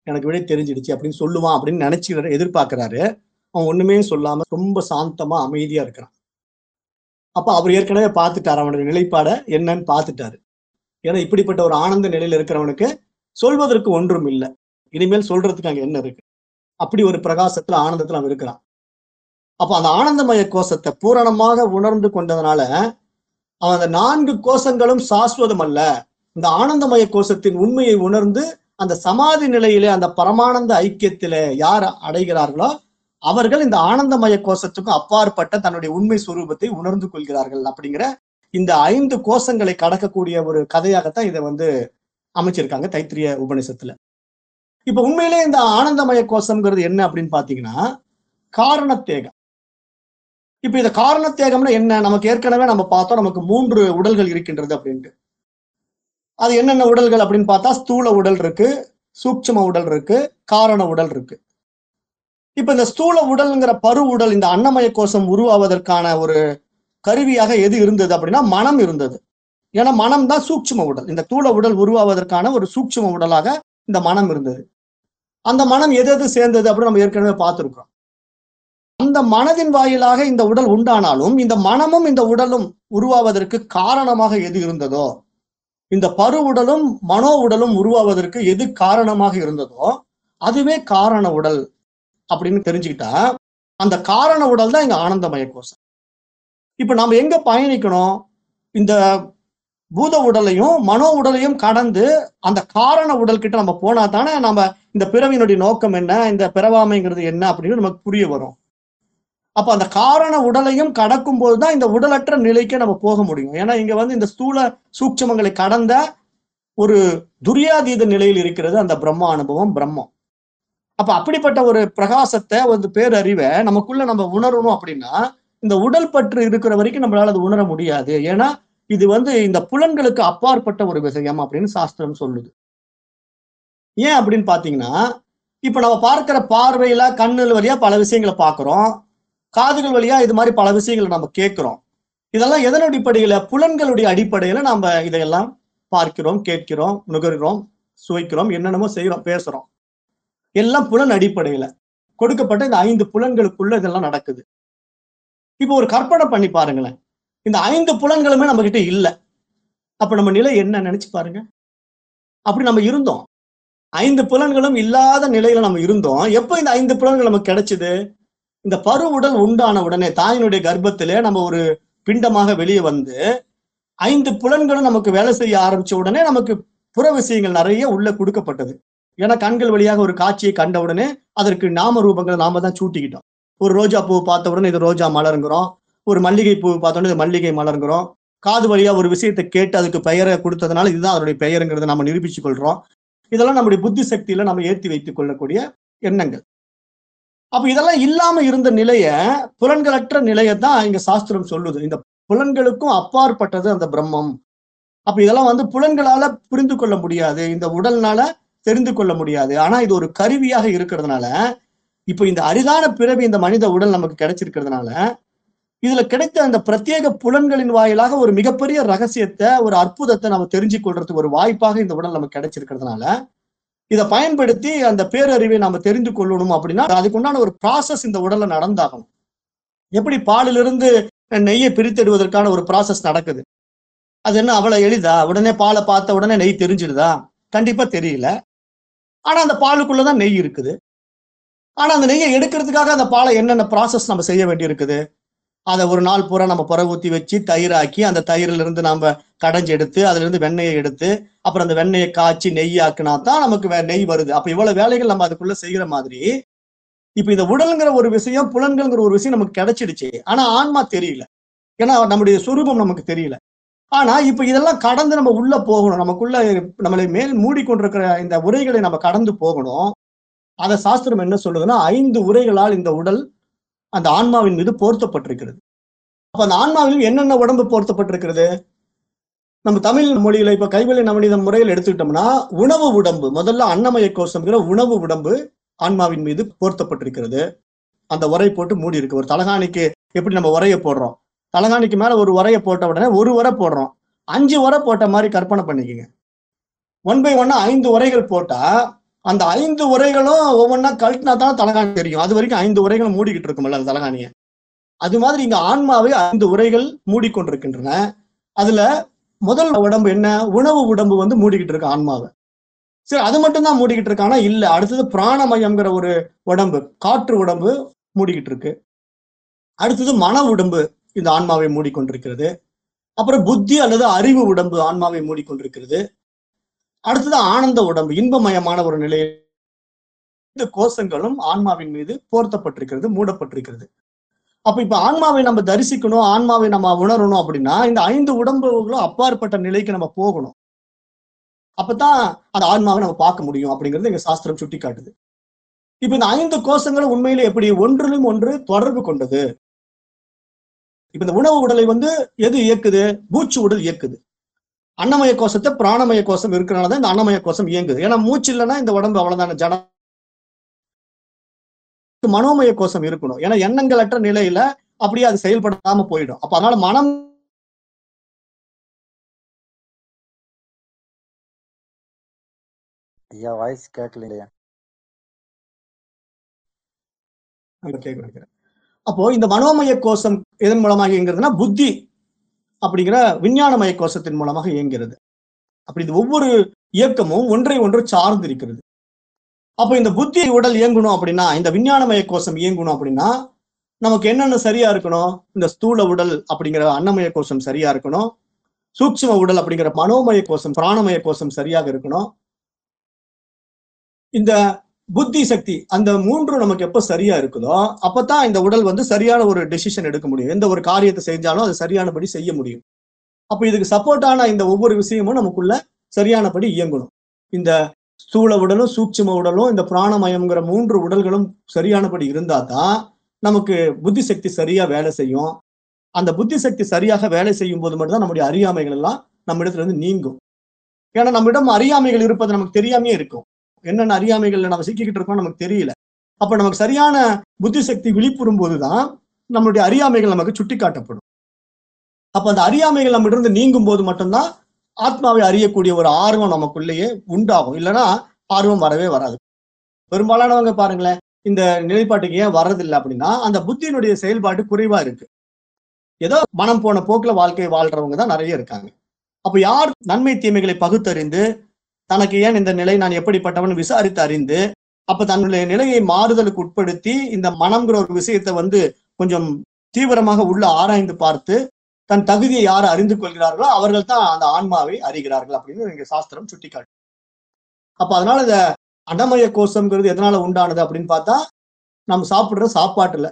எனக்கு விடை தெரிஞ்சிடுச்சு அப்படின்னு சொல்லுவான் அப்படின்னு நினைச்சு எதிர்பார்க்கிறாரு. அவன் ஒண்ணுமே சொல்லாம ரொம்ப சாந்தமா அமைதியா இருக்கிறான். அப்ப அவர் ஏற்கனவே பார்த்துட்டார் அவனுடைய நிலைப்பாட. என்னன்னு பார்த்துட்டாரு. ஏன்னா இப்படிப்பட்ட ஒரு ஆனந்த நிலையில இருக்கிறவனுக்கு சொல்வதற்கு ஒன்றும் இல்லை. இனிமேல் சொல்றதுக்கு அங்க என்ன இருக்கு? அப்படி ஒரு பிரகாசத்துல ஆனந்தத்துல அவன் இருக்கிறான். அப்ப அந்த ஆனந்தமய கோஷத்தை பூரணமாக உணர்ந்து கொண்டதுனால அந்த நான்கு கோஷங்களும் சாஸ்வதம் அல்ல இந்த ஆனந்தமய கோஷத்தின் உண்மையை உணர்ந்து அந்த சமாதி நிலையிலே அந்த பரமானந்த ஐக்கியத்திலே யார் அடைகிறார்களோ அவர்கள் இந்த ஆனந்தமய கோஷத்துக்கும் அப்பாற்பட்ட தன்னுடைய உண்மை சுரூபத்தை உணர்ந்து கொள்கிறார்கள் அப்படிங்கிற இந்த ஐந்து கோஷங்களை கடக்கக்கூடிய ஒரு கதையாகத்தான் இதை வந்து அமைச்சிருக்காங்க தைத்திரிய உபநிஷத்துல. இப்ப உண்மையிலே இந்த ஆனந்தமய கோஷம்ங்கிறது என்ன அப்படின்னு பாத்தீங்கன்னா காரணத்தேகம். இப்ப இந்த காரணத்தேகம்னா என்ன? நமக்கு ஏற்கனவே நம்ம பார்த்தோம் நமக்கு மூன்று உடல்கள் இருக்கின்றது அப்படின்ட்டு. அது என்னென்ன உடல்கள் அப்படின்னு பார்த்தா ஸ்தூல உடல் இருக்கு சூட்சம உடல் இருக்கு காரண உடல் இருக்கு. இப்ப இந்த ஸ்தூல உடல்ங்கிற பரு உடல் இந்த அன்னமய கோஷம் உருவாவதற்கான ஒரு கருவியாக எது இருந்தது அப்படின்னா மனம் இருந்தது. ஏன்னா மனம் தான் சூட்சும உடல். இந்த தூள உடல் உருவாவதற்கான ஒரு சூட்சும உடலாக இந்த மனம் இருந்தது. அந்த மனம் எது எது சேர்ந்தது அப்படின்னு நம்ம ஏற்கனவே பார்த்துருக்கோம் அந்த மனதின் வாயிலாக இந்த உடல் உண்டானாலும் இந்த மனமும் இந்த உடலும் உருவாவதற்கு காரணமாக எது இருந்ததோ இந்த பரு உடலும் மனோ உடலும் உருவாவதற்கு எது காரணமாக இருந்ததோ அதுவே காரண உடல் அப்படின்னு தெரிஞ்சுக்கிட்டா அந்த காரண உடல் தான் இங்க ஆனந்தமய கோஷம். இப்ப நம்ம எங்க பயணிக்கணும்? இந்த பூத உடலையும் மனோ உடலையும் கடந்து அந்த காரண உடல் கிட்ட நம்ம போனா தானே நம்ம இந்த பிறவியினுடைய நோக்கம் என்ன இந்த பிறவாமைங்கிறது என்ன அப்படின்னு நமக்கு புரிய வரும். அப்ப அந்த காரண உடலையும் கடக்கும் போதுதான் இந்த உடலற்ற நிலைக்கு நம்ம போக முடியும். ஏன்னா இங்க வந்து இந்த ஸ்தூல சூட்சமங்களை கடந்த ஒரு துரியாதீத நிலையில் இருக்கிறது அந்த பிரம்ம அனுபவம் பிரம்மம். அப்ப அப்படிப்பட்ட ஒரு பிரகாசத்தை ஒரு பேரறிவை நமக்குள்ள நம்ம உணரணும் அப்படின்னா இந்த உடல் பற்று இருக்கிற வரைக்கும் நம்மளால அது உணர முடியாது. ஏன்னா இது வந்து இந்த புலன்களுக்கு அப்பாற்பட்ட ஒரு விஷயம் அப்படின்னு சாஸ்திரம் சொல்லுது. ஏன் அப்படின்னு பாத்தீங்கன்னா இப்ப நம்ம பார்க்கிற பார்வையில கண்ணு வழியா பல விஷயங்களை பார்க்கிறோம் காதுகள் வழியா இது மாதிரி பல விஷயங்களை நம்ம கேட்கிறோம். இதெல்லாம் எதன் அடிப்படையில? புலன்களுடைய அடிப்படையில நாம இதையெல்லாம் பார்க்கிறோம் கேட்கிறோம் நுகர்கிறோம் சுவைக்கிறோம் என்னென்னமோ செய்யறோம் பேசுறோம். எல்லாம் புலன் அடிப்படையில. கொடுக்கப்பட்ட இந்த ஐந்து புலன்களுக்குள்ள இதெல்லாம் நடக்குது. இப்போ ஒரு கற்பனை பண்ணி பாருங்களேன். இந்த ஐந்து புலன்களுமே நம்ம கிட்ட இல்லை. அப்ப நம்ம நிலை என்ன நினைச்சு பாருங்க. அப்படி நம்ம இருந்தோம். ஐந்து புலன்களும் இல்லாத நிலையில நம்ம இருந்தோம். எப்போ இந்த ஐந்து புலன்கள் நமக்கு கிடைச்சது? இந்த பரு உடல் உண்டான உடனே தாயினுடைய கர்ப்பத்திலே நம்ம ஒரு பிண்டமாக வெளியே வந்து ஐந்து புலன்களும் நமக்கு வேலை செய்ய ஆரம்பிச்ச உடனே நமக்கு புற விஷயங்கள் நிறைய உள்ள கொடுக்கப்பட்டது. ஏன்னா கண்கள் வழியாக ஒரு காட்சியை கண்ட உடனே அதற்கு நாம ரூபங்களை நாம தான் சூட்டிக்கிட்டோம். ஒரு ரோஜா பூ பார்த்த உடனே இது ரோஜா மலருங்கிறோம். ஒரு மல்லிகை பூ பார்த்த உடனே இது மல்லிகை மலருங்கிறோம். காது வழியா ஒரு விஷயத்தை கேட்டு அதுக்கு பெயரை கொடுத்ததுனால இதுதான் அதனுடைய பெயருங்கிறத நம்ம நிரூபிச்சு கொள்றோம். இதெல்லாம் நம்முடைய புத்தி சக்தியில நம்ம ஏற்றி வைத்துக் கொள்ளக்கூடிய எண்ணங்கள். அப்ப இதெல்லாம் இல்லாம இருந்த நிலைய புலன்களற்ற நிலையை தான் இங்க சாஸ்திரம் சொல்லுது. இந்த புலன்களுக்கும் அப்பாற்பட்டது அந்த பிரம்மம். அப்ப இதெல்லாம் வந்து புலன்களால புரிந்து கொள்ள முடியாது. இந்த உடல்னால தெரிந்து கொள்ள முடியாது. ஆனா இது ஒரு கருவியாக இருக்கிறதுனால இப்ப இந்த அரிதான பிறவி இந்த மனித உடல் நமக்கு கிடைச்சிருக்கிறதுனால இதுல கிடைத்த அந்த பிரத்யேக புலன்களின் வாயிலாக ஒரு மிகப்பெரிய ரகசியத்தை ஒரு அற்புதத்தை நம்ம தெரிஞ்சு கொள்றதுக்கு ஒரு வாய்ப்பாக இந்த உடல் நமக்கு கிடைச்சிருக்கிறதுனால இதை பயன்படுத்தி அந்த பேரறிவை நாம தெரிந்து கொள்ளணும் அப்படின்னா அதுக்குண்டான ஒரு ப்ராசஸ் இந்த உடல்ல நடந்தாகணும். எப்படி பாலிலிருந்து நெய்யை பிரித்தெடுவதற்கான ஒரு ப்ராசஸ் நடக்குது. அது என்ன அவ்வளவு எளிதா? உடனே பாலை பார்த்த உடனே நெய் தெரிஞ்சிடுதா? கண்டிப்பா தெரியல. ஆனா அந்த பாலுக்குள்ளதான் நெய் இருக்குது. ஆனா அந்த நெய்யை எடுக்கிறதுக்காக அந்த பாலை என்னென்ன ப்ராசஸ் நம்ம செய்ய வேண்டி இருக்குது அதை ஒரு நாள் பூரா நம்ம புற ஊத்தி வச்சு தயிராக்கி அந்த தயிரில இருந்து நம்ம கடைஞ்சி எடுத்து அதுல இருந்து வெண்ணெயை எடுத்து அப்புறம் அந்த வெண்ணெயை காய்ச்சி நெய் ஆக்குனா தான் நமக்கு வே- நெய் வருது. அப்ப இவ்வளவு வேலைகள் நம்ம அதுக்குள்ள செய்யற மாதிரி இப்ப இந்த உடல்ங்கிற ஒரு விஷயம் புலன்கள்ங்கிற ஒரு விஷயம் நமக்கு கிடைச்சிடுச்சு. ஆனா ஆன்மா தெரியல. ஏன்னா நம்முடைய சுரூபம் நமக்கு தெரியல. ஆனா இப்ப இதெல்லாம் கடந்து நம்ம உள்ள போகணும். நமக்குள்ள நம்மளை மேல் மூடிக்கொண்டிருக்கிற இந்த உரைகளை நம்ம கடந்து போகணும். அதை சாஸ்திரம் என்ன சொல்லுதுன்னா ஐந்து உரைகளால் இந்த உடல் அந்த ஆன்மாவின் மீது போர்த்தப்பட்டிருக்கிறது. அப்ப அந்த ஆன்மாவில் என்னென்ன உடம்பு போர்த்தப்பட்டிருக்கிறது? நம்ம தமிழ் மொழியில இப்ப கைவெளி நவநீத முறையில் எடுத்துக்கிட்டோம்னா உணவு உடம்பு முதல்ல அன்னமய கோஷம்ங்கிற உணவு உடம்பு ஆன்மாவின் மீது போர்த்தப்பட்டிருக்கிறது. அந்த உரை போட்டு மூடி இருக்கு ஒரு தலகாணிக்கு எப்படி நம்ம உரையை போடுறோம்? தலகாணிக்கு மேல ஒரு உரையை போட்ட உடனே ஒரு உரை போடுறோம். அஞ்சு உரை போட்ட மாதிரி கற்பனை பண்ணிக்கோங்க. ஒன் பை ஒன்னா ஐந்து உரைகள் போட்டா அந்த ஐந்து உரைகளும் ஒவ்வொன்றா கழட்டினா தான் தலகாணி தெரியும். அது வரைக்கும் ஐந்து உரைகளும் மூடிக்கிட்டு இருக்கும்ல அந்த தலகாணியை. அது மாதிரி இங்க ஆன்மாவை ஐந்து உரைகள் மூடிக்கொண்டிருக்கின்றன. அதுல முதல் உடம்பு என்ன? உணவு உடம்பு வந்து மூடிக்கிட்டு இருக்கு ஆன்மாவை. சரி அது மட்டும் தான் மூடிக்கிட்டு இருக்கானா இல்ல. அடுத்தது பிராணமயம்ங்கிற ஒரு உடம்பு காற்று உடம்பு மூடிக்கிட்டு இருக்கு. அடுத்தது மன உடம்பு இந்த ஆன்மாவை மூடிக்கொண்டிருக்கிறது. அப்புறம் புத்தி அல்லது அறிவு உடம்பு ஆன்மாவை மூடிக்கொண்டிருக்கிறது. அடுத்தது ஆனந்த உடம்பு இன்பமயமான ஒரு நிலை இந்த கோஷங்களும் ஆன்மாவின் மீது போர்த்தப்பட்டிருக்கிறது மூடப்பட்டிருக்கிறது. அப்ப இப்ப ஆன்மாவை நம்ம தரிசிக்கணும் ஆன்மாவை நம்ம உணரணும் அப்படின்னா இந்த ஐந்து உடம்புகளும் அப்பாற்பட்ட நிலைக்கு நம்ம போகணும். அப்பதான் அந்த ஆன்மாவை நம்ம பார்க்க முடியும் அப்படிங்கிறது எங்க சாஸ்திரம் சுட்டி காட்டுது இப்ப இந்த ஐந்து கோஷங்களும் உண்மையில எப்படி ஒன்றிலும் ஒன்று தொடர்பு கொண்டது? இப்ப இந்த உணவு உடலை வந்து எது இயக்குது? பூச்சு உடல் இயக்குது. அன்னமய கோஷத்தை பிராணமய கோஷம் இருக்கிறனால தான் இந்த அன்னமய கோஷம் இயங்குது. ஏன்னா மூச்சு இல்லைன்னா இந்த உடம்பு அவ்வளவுதான? ஜடம் மனோமய கோஷம் இருக்கணும். ஏன்னா எண்ணங்கள் அற்ற நிலையில அப்படியே அது செயல்படாம போயிடும். அப்ப அதனால மனம் ஐயா வாய்ஸ் கேட்கலையா. அப்போ இந்த மனோமய கோஷம் எதன் மூலமாக இயங்குறதுன்னா புத்தி. அப்படிங்கிற விஞ்ஞானமய கோஷத்தின் மூலமாக இயங்குகிறது. அப்படி இந்த ஒவ்வொரு இயக்கமும் ஒன்றை ஒன்று சார்ந்து இருக்கிறது அப்போ இந்த புத்தி உடல் இயங்கணும் அப்படின்னா இந்த விஞ்ஞானமய கோஷம் இயங்கணும் அப்படின்னா நமக்கு என்னென்ன சரியா இருக்கணும்? இந்த ஸ்தூல உடல் அப்படிங்கிற அன்னமய கோஷம் சரியா இருக்கணும். சூட்சும உடல் அப்படிங்கிற மனோமய கோஷம் பிராணமய கோஷம் சரியாக இருக்கணும். இந்த புத்தி சக்தி அந்த மூன்றும் நமக்கு எப்ப சரியா இருக்குதோ அப்பதான் இந்த உடல் வந்து சரியான ஒரு டெசிஷன் எடுக்க முடியும். எந்த ஒரு காரியத்தை செஞ்சாலும் அது சரியானபடி செய்ய முடியும். அப்ப இதுக்கு சப்போர்ட்டான இந்த ஒவ்வொரு விஷயமும் நமக்குள்ள சரியானபடி இயங்கணும். இந்த ஸ்தூல உடலும் சூட்சும உடலும் இந்த பிராணமயம்ங்கிற மூன்று உடல்களும் சரியானபடி இருந்தா தான் நமக்கு புத்தி சக்தி சரியா வேலை செய்யும். அந்த புத்தி சக்தி சரியாக வேலை செய்யும் போது மட்டும்தான் நம்முடைய அறியாமைகள் எல்லாம் நம்ம இடத்துல இருந்து நீங்கும். ஏன்னா நம்மிடம் அறியாமைகள் இருப்பது நமக்கு தெரியாமே இருக்கும். என்னென்ன அறியாமைகள்ல நம்ம சிக்கிக்கிட்டு இருக்கோம் நமக்கு தெரியல. அப்ப நமக்கு சரியான புத்தி சக்தி விழிப்புறும் போதுதான் நம்மளுடைய அறியாமைகள் நமக்கு சுட்டி காட்டப்படும் அப்ப அந்த அறியாமைகள் நம்ம இருந்து நீங்கும் போது மட்டும்தான் ஆத்மாவை அறியக்கூடிய ஒரு ஆர்வம் நமக்குள்ளேயே உண்டாகும். இல்லைன்னா ஆர்வம் வரவே வராது. பெரும்பாலானவங்க பாருங்களேன் இந்த நிலைப்பாட்டுக்கு ஏன் வர்றதில்லை அப்படின்னா அந்த புத்தியினுடைய செயல்பாடு குறைவா இருக்கு. ஏதோ மனம் போன போக்குல வாழ்க்கை வாழ்றவங்க தான் நிறைய இருக்காங்க. அப்ப யார் நன்மை தீமைகளை பகுத்தறிந்து தனக்கு ஏன் இந்த நிலை நான் எப்படிப்பட்டவன் விசாரித்து அறிந்து அப்ப தன்னுடைய நிலையை மாறுதலுக்கு உட்படுத்தி இந்த மனம்ங்கிற ஒரு விஷயத்தை வந்து கொஞ்சம் தீவிரமாக உள்ள ஆராய்ந்து பார்த்து தன் தகுதியை யார் அறிந்து கொள்கிறார்களோ அவர்கள் தான் அந்த ஆன்மாவை அறிகிறார்கள் அப்படின்னு இங்க சாஸ்திரம் சுட்டிக்காட்டு. அப்ப அதனால இந்த அன்னமய கோஷம்ங்கிறது எதனால உண்டானது அப்படின்னு பார்த்தா நம்ம சாப்பிடுற சாப்பாட்டுல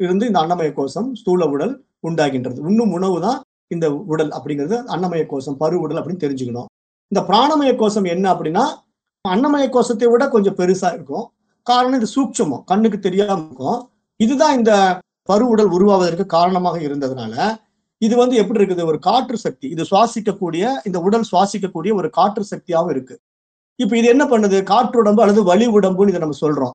இருந்து இந்த அன்னமய கோஷம் ஸ்தூல உடல் உண்டாகின்றது. உண்ணும் உணவு தான் இந்த உடல் அப்படிங்கிறது அன்னமய கோஷம் பரு உடல் அப்படின்னு தெரிஞ்சுக்கணும். இந்த பிராணமய கோஷம் என்ன அப்படின்னா அன்னமய கோஷத்தை விட கொஞ்சம் பெருசா இருக்கும். காரணம் இது சூட்சமம் கண்ணுக்கு தெரியாம இருக்கும். இதுதான் இந்த பருவுடல் உடல் உருவாவதற்கு காரணமாக இருந்ததுனால இது வந்து எப்படி இருக்குது? ஒரு காற்று சக்தி இது சுவாசிக்கக்கூடிய இந்த உடல் சுவாசிக்கக்கூடிய ஒரு காற்று சக்தியாகவும் இருக்கு. இப்ப இது என்ன பண்ணுது? காற்று உடம்பு அல்லது வலி உடம்புன்னு இதை நம்ம சொல்றோம்.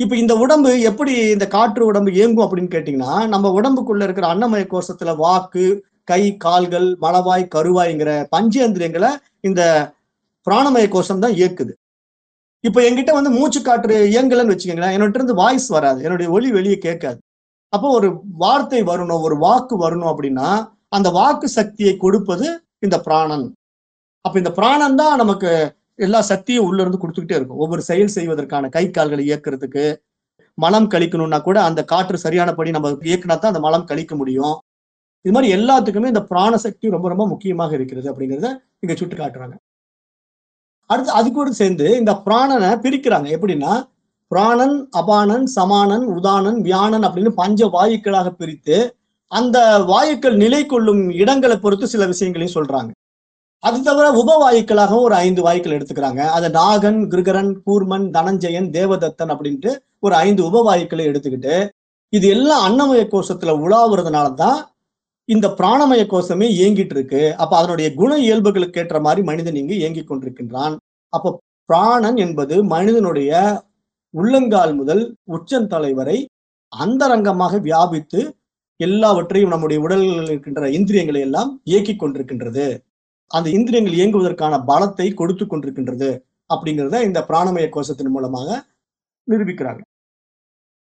இப்ப இந்த உடம்பு எப்படி இந்த காற்று உடம்பு இயங்கும் அப்படின்னு கேட்டீங்கன்னா நம்ம உடம்புக்குள்ள இருக்கிற அன்னமய கோஷத்துல வாக்கு கை கால்கள் மலவாய் கருவாய்ங்கிற பஞ்சேந்திரியங்களை இந்த பிராணமய கோஷம் தான் இயக்குது. இப்ப என்கிட்ட வந்து மூச்சு காற்று இயங்கலன்னு வச்சுக்கோங்களேன் என்னோட இருந்து வாய்ஸ் வராது என்னுடைய ஒலி வெளியே கேட்காது. அப்போ ஒரு வார்த்தை வரணும் ஒரு வாக்கு வரணும் அப்படின்னா அந்த வாக்கு சக்தியை கொடுப்பது இந்த பிராணன். அப்ப இந்த பிராணன் தான் நமக்கு எல்லா சக்தியும் உள்ள இருந்து கொடுத்துக்கிட்டே இருக்கும். ஒவ்வொரு செயல் செய்வதற்கான கை கால்களை இயக்கிறதுக்கு மலம் கழிக்கணும்னா கூட அந்த காற்று சரியானபடி நம்ம இயக்குனா தான் அந்த மலம் கழிக்க முடியும். இது மாதிரி எல்லாத்துக்குமே இந்த பிராண சக்தி ரொம்ப ரொம்ப முக்கியமாக இருக்கிறது அப்படிங்கிறத இங்க சுட்டு காட்டுறாங்க அடுத்து அது கூட சேர்ந்து இந்த பிராணனை பிரிக்கிறாங்க. எப்படின்னா பிராணன் அபானன் சமானன் உதானன் வியானன் அப்படின்னு பஞ்ச வாயுக்களாக பிரித்து அந்த வாயுக்கள் நிலை கொள்ளும் இடங்களை பொறுத்து சில விஷயங்களையும் சொல்றாங்க. அது தவிர உபவாயுக்களாகவும் ஒரு ஐந்து வாயுக்கள் எடுத்துக்கிறாங்க. அது நாகன் கிருகரன் கூர்மன் தனஞ்சயன் தேவதத்தன் அப்படின்ட்டு ஒரு ஐந்து உபவாயுக்களை எடுத்துக்கிட்டு இது எல்லாம் அன்னமய கோஷத்துல உலாவுறதுனால தான் இந்த பிராணமய கோஷமே இயங்கிட்டு இருக்கு அப்ப அதனுடைய குண இயல்புகளுக்கு ஏற்ற மாதிரி மனிதன் இங்கு இயங்கிக் கொண்டிருக்கின்றான். அப்ப பிராணன் என்பது மனிதனுடைய உள்ளங்கால் முதல் உச்சந்தலை வரை அந்தரங்கமாக வியாபித்து எல்லாவற்றையும் நம்முடைய உடல்களில் இருக்கின்ற இந்திரியங்களை எல்லாம் இயக்கிக் கொண்டிருக்கின்றது. அந்த இந்திரியங்கள் இயங்குவதற்கான பலத்தை கொடுத்து கொண்டிருக்கின்றது அப்படிங்கிறத இந்த பிராணமய கோஷத்தின் மூலமாக நிரூபிக்கிறாங்க.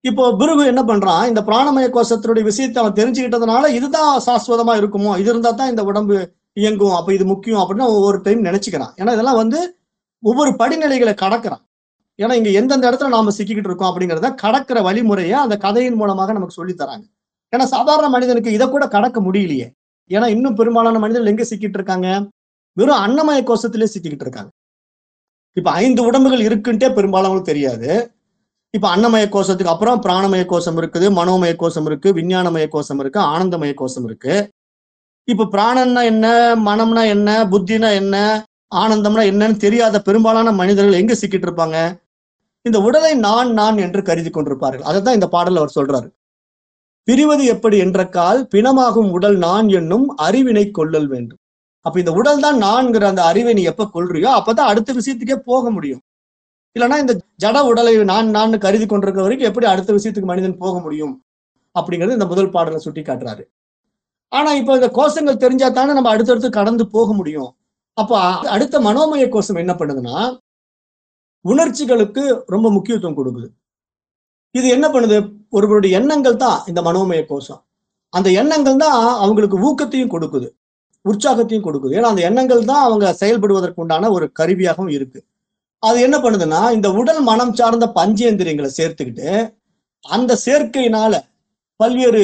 இப்போ பிருகு என்ன பண்றான்? இந்த பிராணமய கோஷத்தினுடைய விஷயத்தை அவன் தெரிஞ்சுக்கிட்டதுனால இதுதான் சாஸ்வதமா இருக்குமோ? இது இருந்தா தான் இந்த உடம்பு இயங்கும். அப்ப இது முக்கியம் அப்படின்னு ஒவ்வொரு டைம் நினைச்சுக்கிறான். ஏன்னா இதெல்லாம் வந்து ஒவ்வொரு படிநிலைகளை கடக்கிறான். ஏன்னா இங்க எந்தெந்த இடத்துல நாம சிக்கிக்கிட்டு இருக்கோம் அப்படிங்கிறத கடக்கிற வழிமுறையை அந்த கதையின் மூலமாக நமக்கு சொல்லி தராங்க. ஏன்னா சாதாரண மனிதனுக்கு இதை கூட கடக்க முடியலையே. ஏன்னா இன்னும் பெரும்பாலான மனிதர்கள் எங்க சிக்கிட்டு இருக்காங்க? வெறும் அன்னமய கோஷத்திலே சிக்கிக்கிட்டு இருக்காங்க. இப்ப ஐந்து உடம்புகள் இருக்குன்ட்டே பெரும்பாலானவங்களுக்கு தெரியாது. இப்ப அன்னமய கோஷத்துக்கு அப்புறம் பிராணமய கோஷம் இருக்குது மனோமய கோஷம் இருக்கு விஞ்ஞானமய கோஷம் இருக்கு ஆனந்தமய கோஷம் இருக்கு. இப்ப பிராணம்னா என்ன மனம்னா என்ன புத்தினா என்ன ஆனந்தம்னா என்னன்னு தெரியாத பெரும்பாலான மனிதர்கள் எங்க சிக்கிட்டு இருப்பாங்க? இந்த உடலை நான் நான் என்று கருதி கொண்டிருப்பார்கள். அதை தான் இந்த பாடல் அவர் சொல்றாரு. பிரிவது எப்படி என்ற கால் பிணமாகும் உடல் நான் என்னும் அறிவினை கொள்ளல் வேண்டும். அப்ப இந்த உடல் தான் நான்கிற அந்த அறிவை நீ எப்ப கொள்றியோ அப்பதான் அடுத்த விஷயத்துக்கே போக முடியும். இல்லைன்னா இந்த ஜட உடலை நான் நான் கருதி கொண்டிருக்கிற வரைக்கும் எப்படி அடுத்த விஷயத்துக்கு மனிதன் போக முடியும்? அப்படிங்கிறது இந்த முதல் பாடலை சுட்டி காட்டுறாரு. ஆனா இப்ப இந்த கோஷங்கள் தெரிஞ்சா தானே நம்ம அடுத்தடுத்து கடந்து போக முடியும். அப்போ அடுத்த மனோமய கோஷம் என்ன பண்ணுதுன்னா உணர்ச்சிகளுக்கு ரொம்ப முக்கியத்துவம் கொடுக்குது. இது என்ன பண்ணுது? ஒருவருடைய எண்ணங்கள் தான் இந்த மனோமய கோஷம். அந்த எண்ணங்கள் தான் அவங்களுக்கு ஊக்கத்தையும் கொடுக்குது. உற்சாகத்தையும் கொடுக்குது. ஏன்னா அந்த எண்ணங்கள் தான் அவங்க செயல்படுவதற்கு உண்டான ஒரு கருவியாகவும் இருக்கு. அது என்ன பண்ணுதுன்னா இந்த உடல் மனம் சார்ந்த பஞ்சேந்திரியங்களை சேர்த்துக்கிட்டு அந்த சேர்க்கையினால பல்வேறு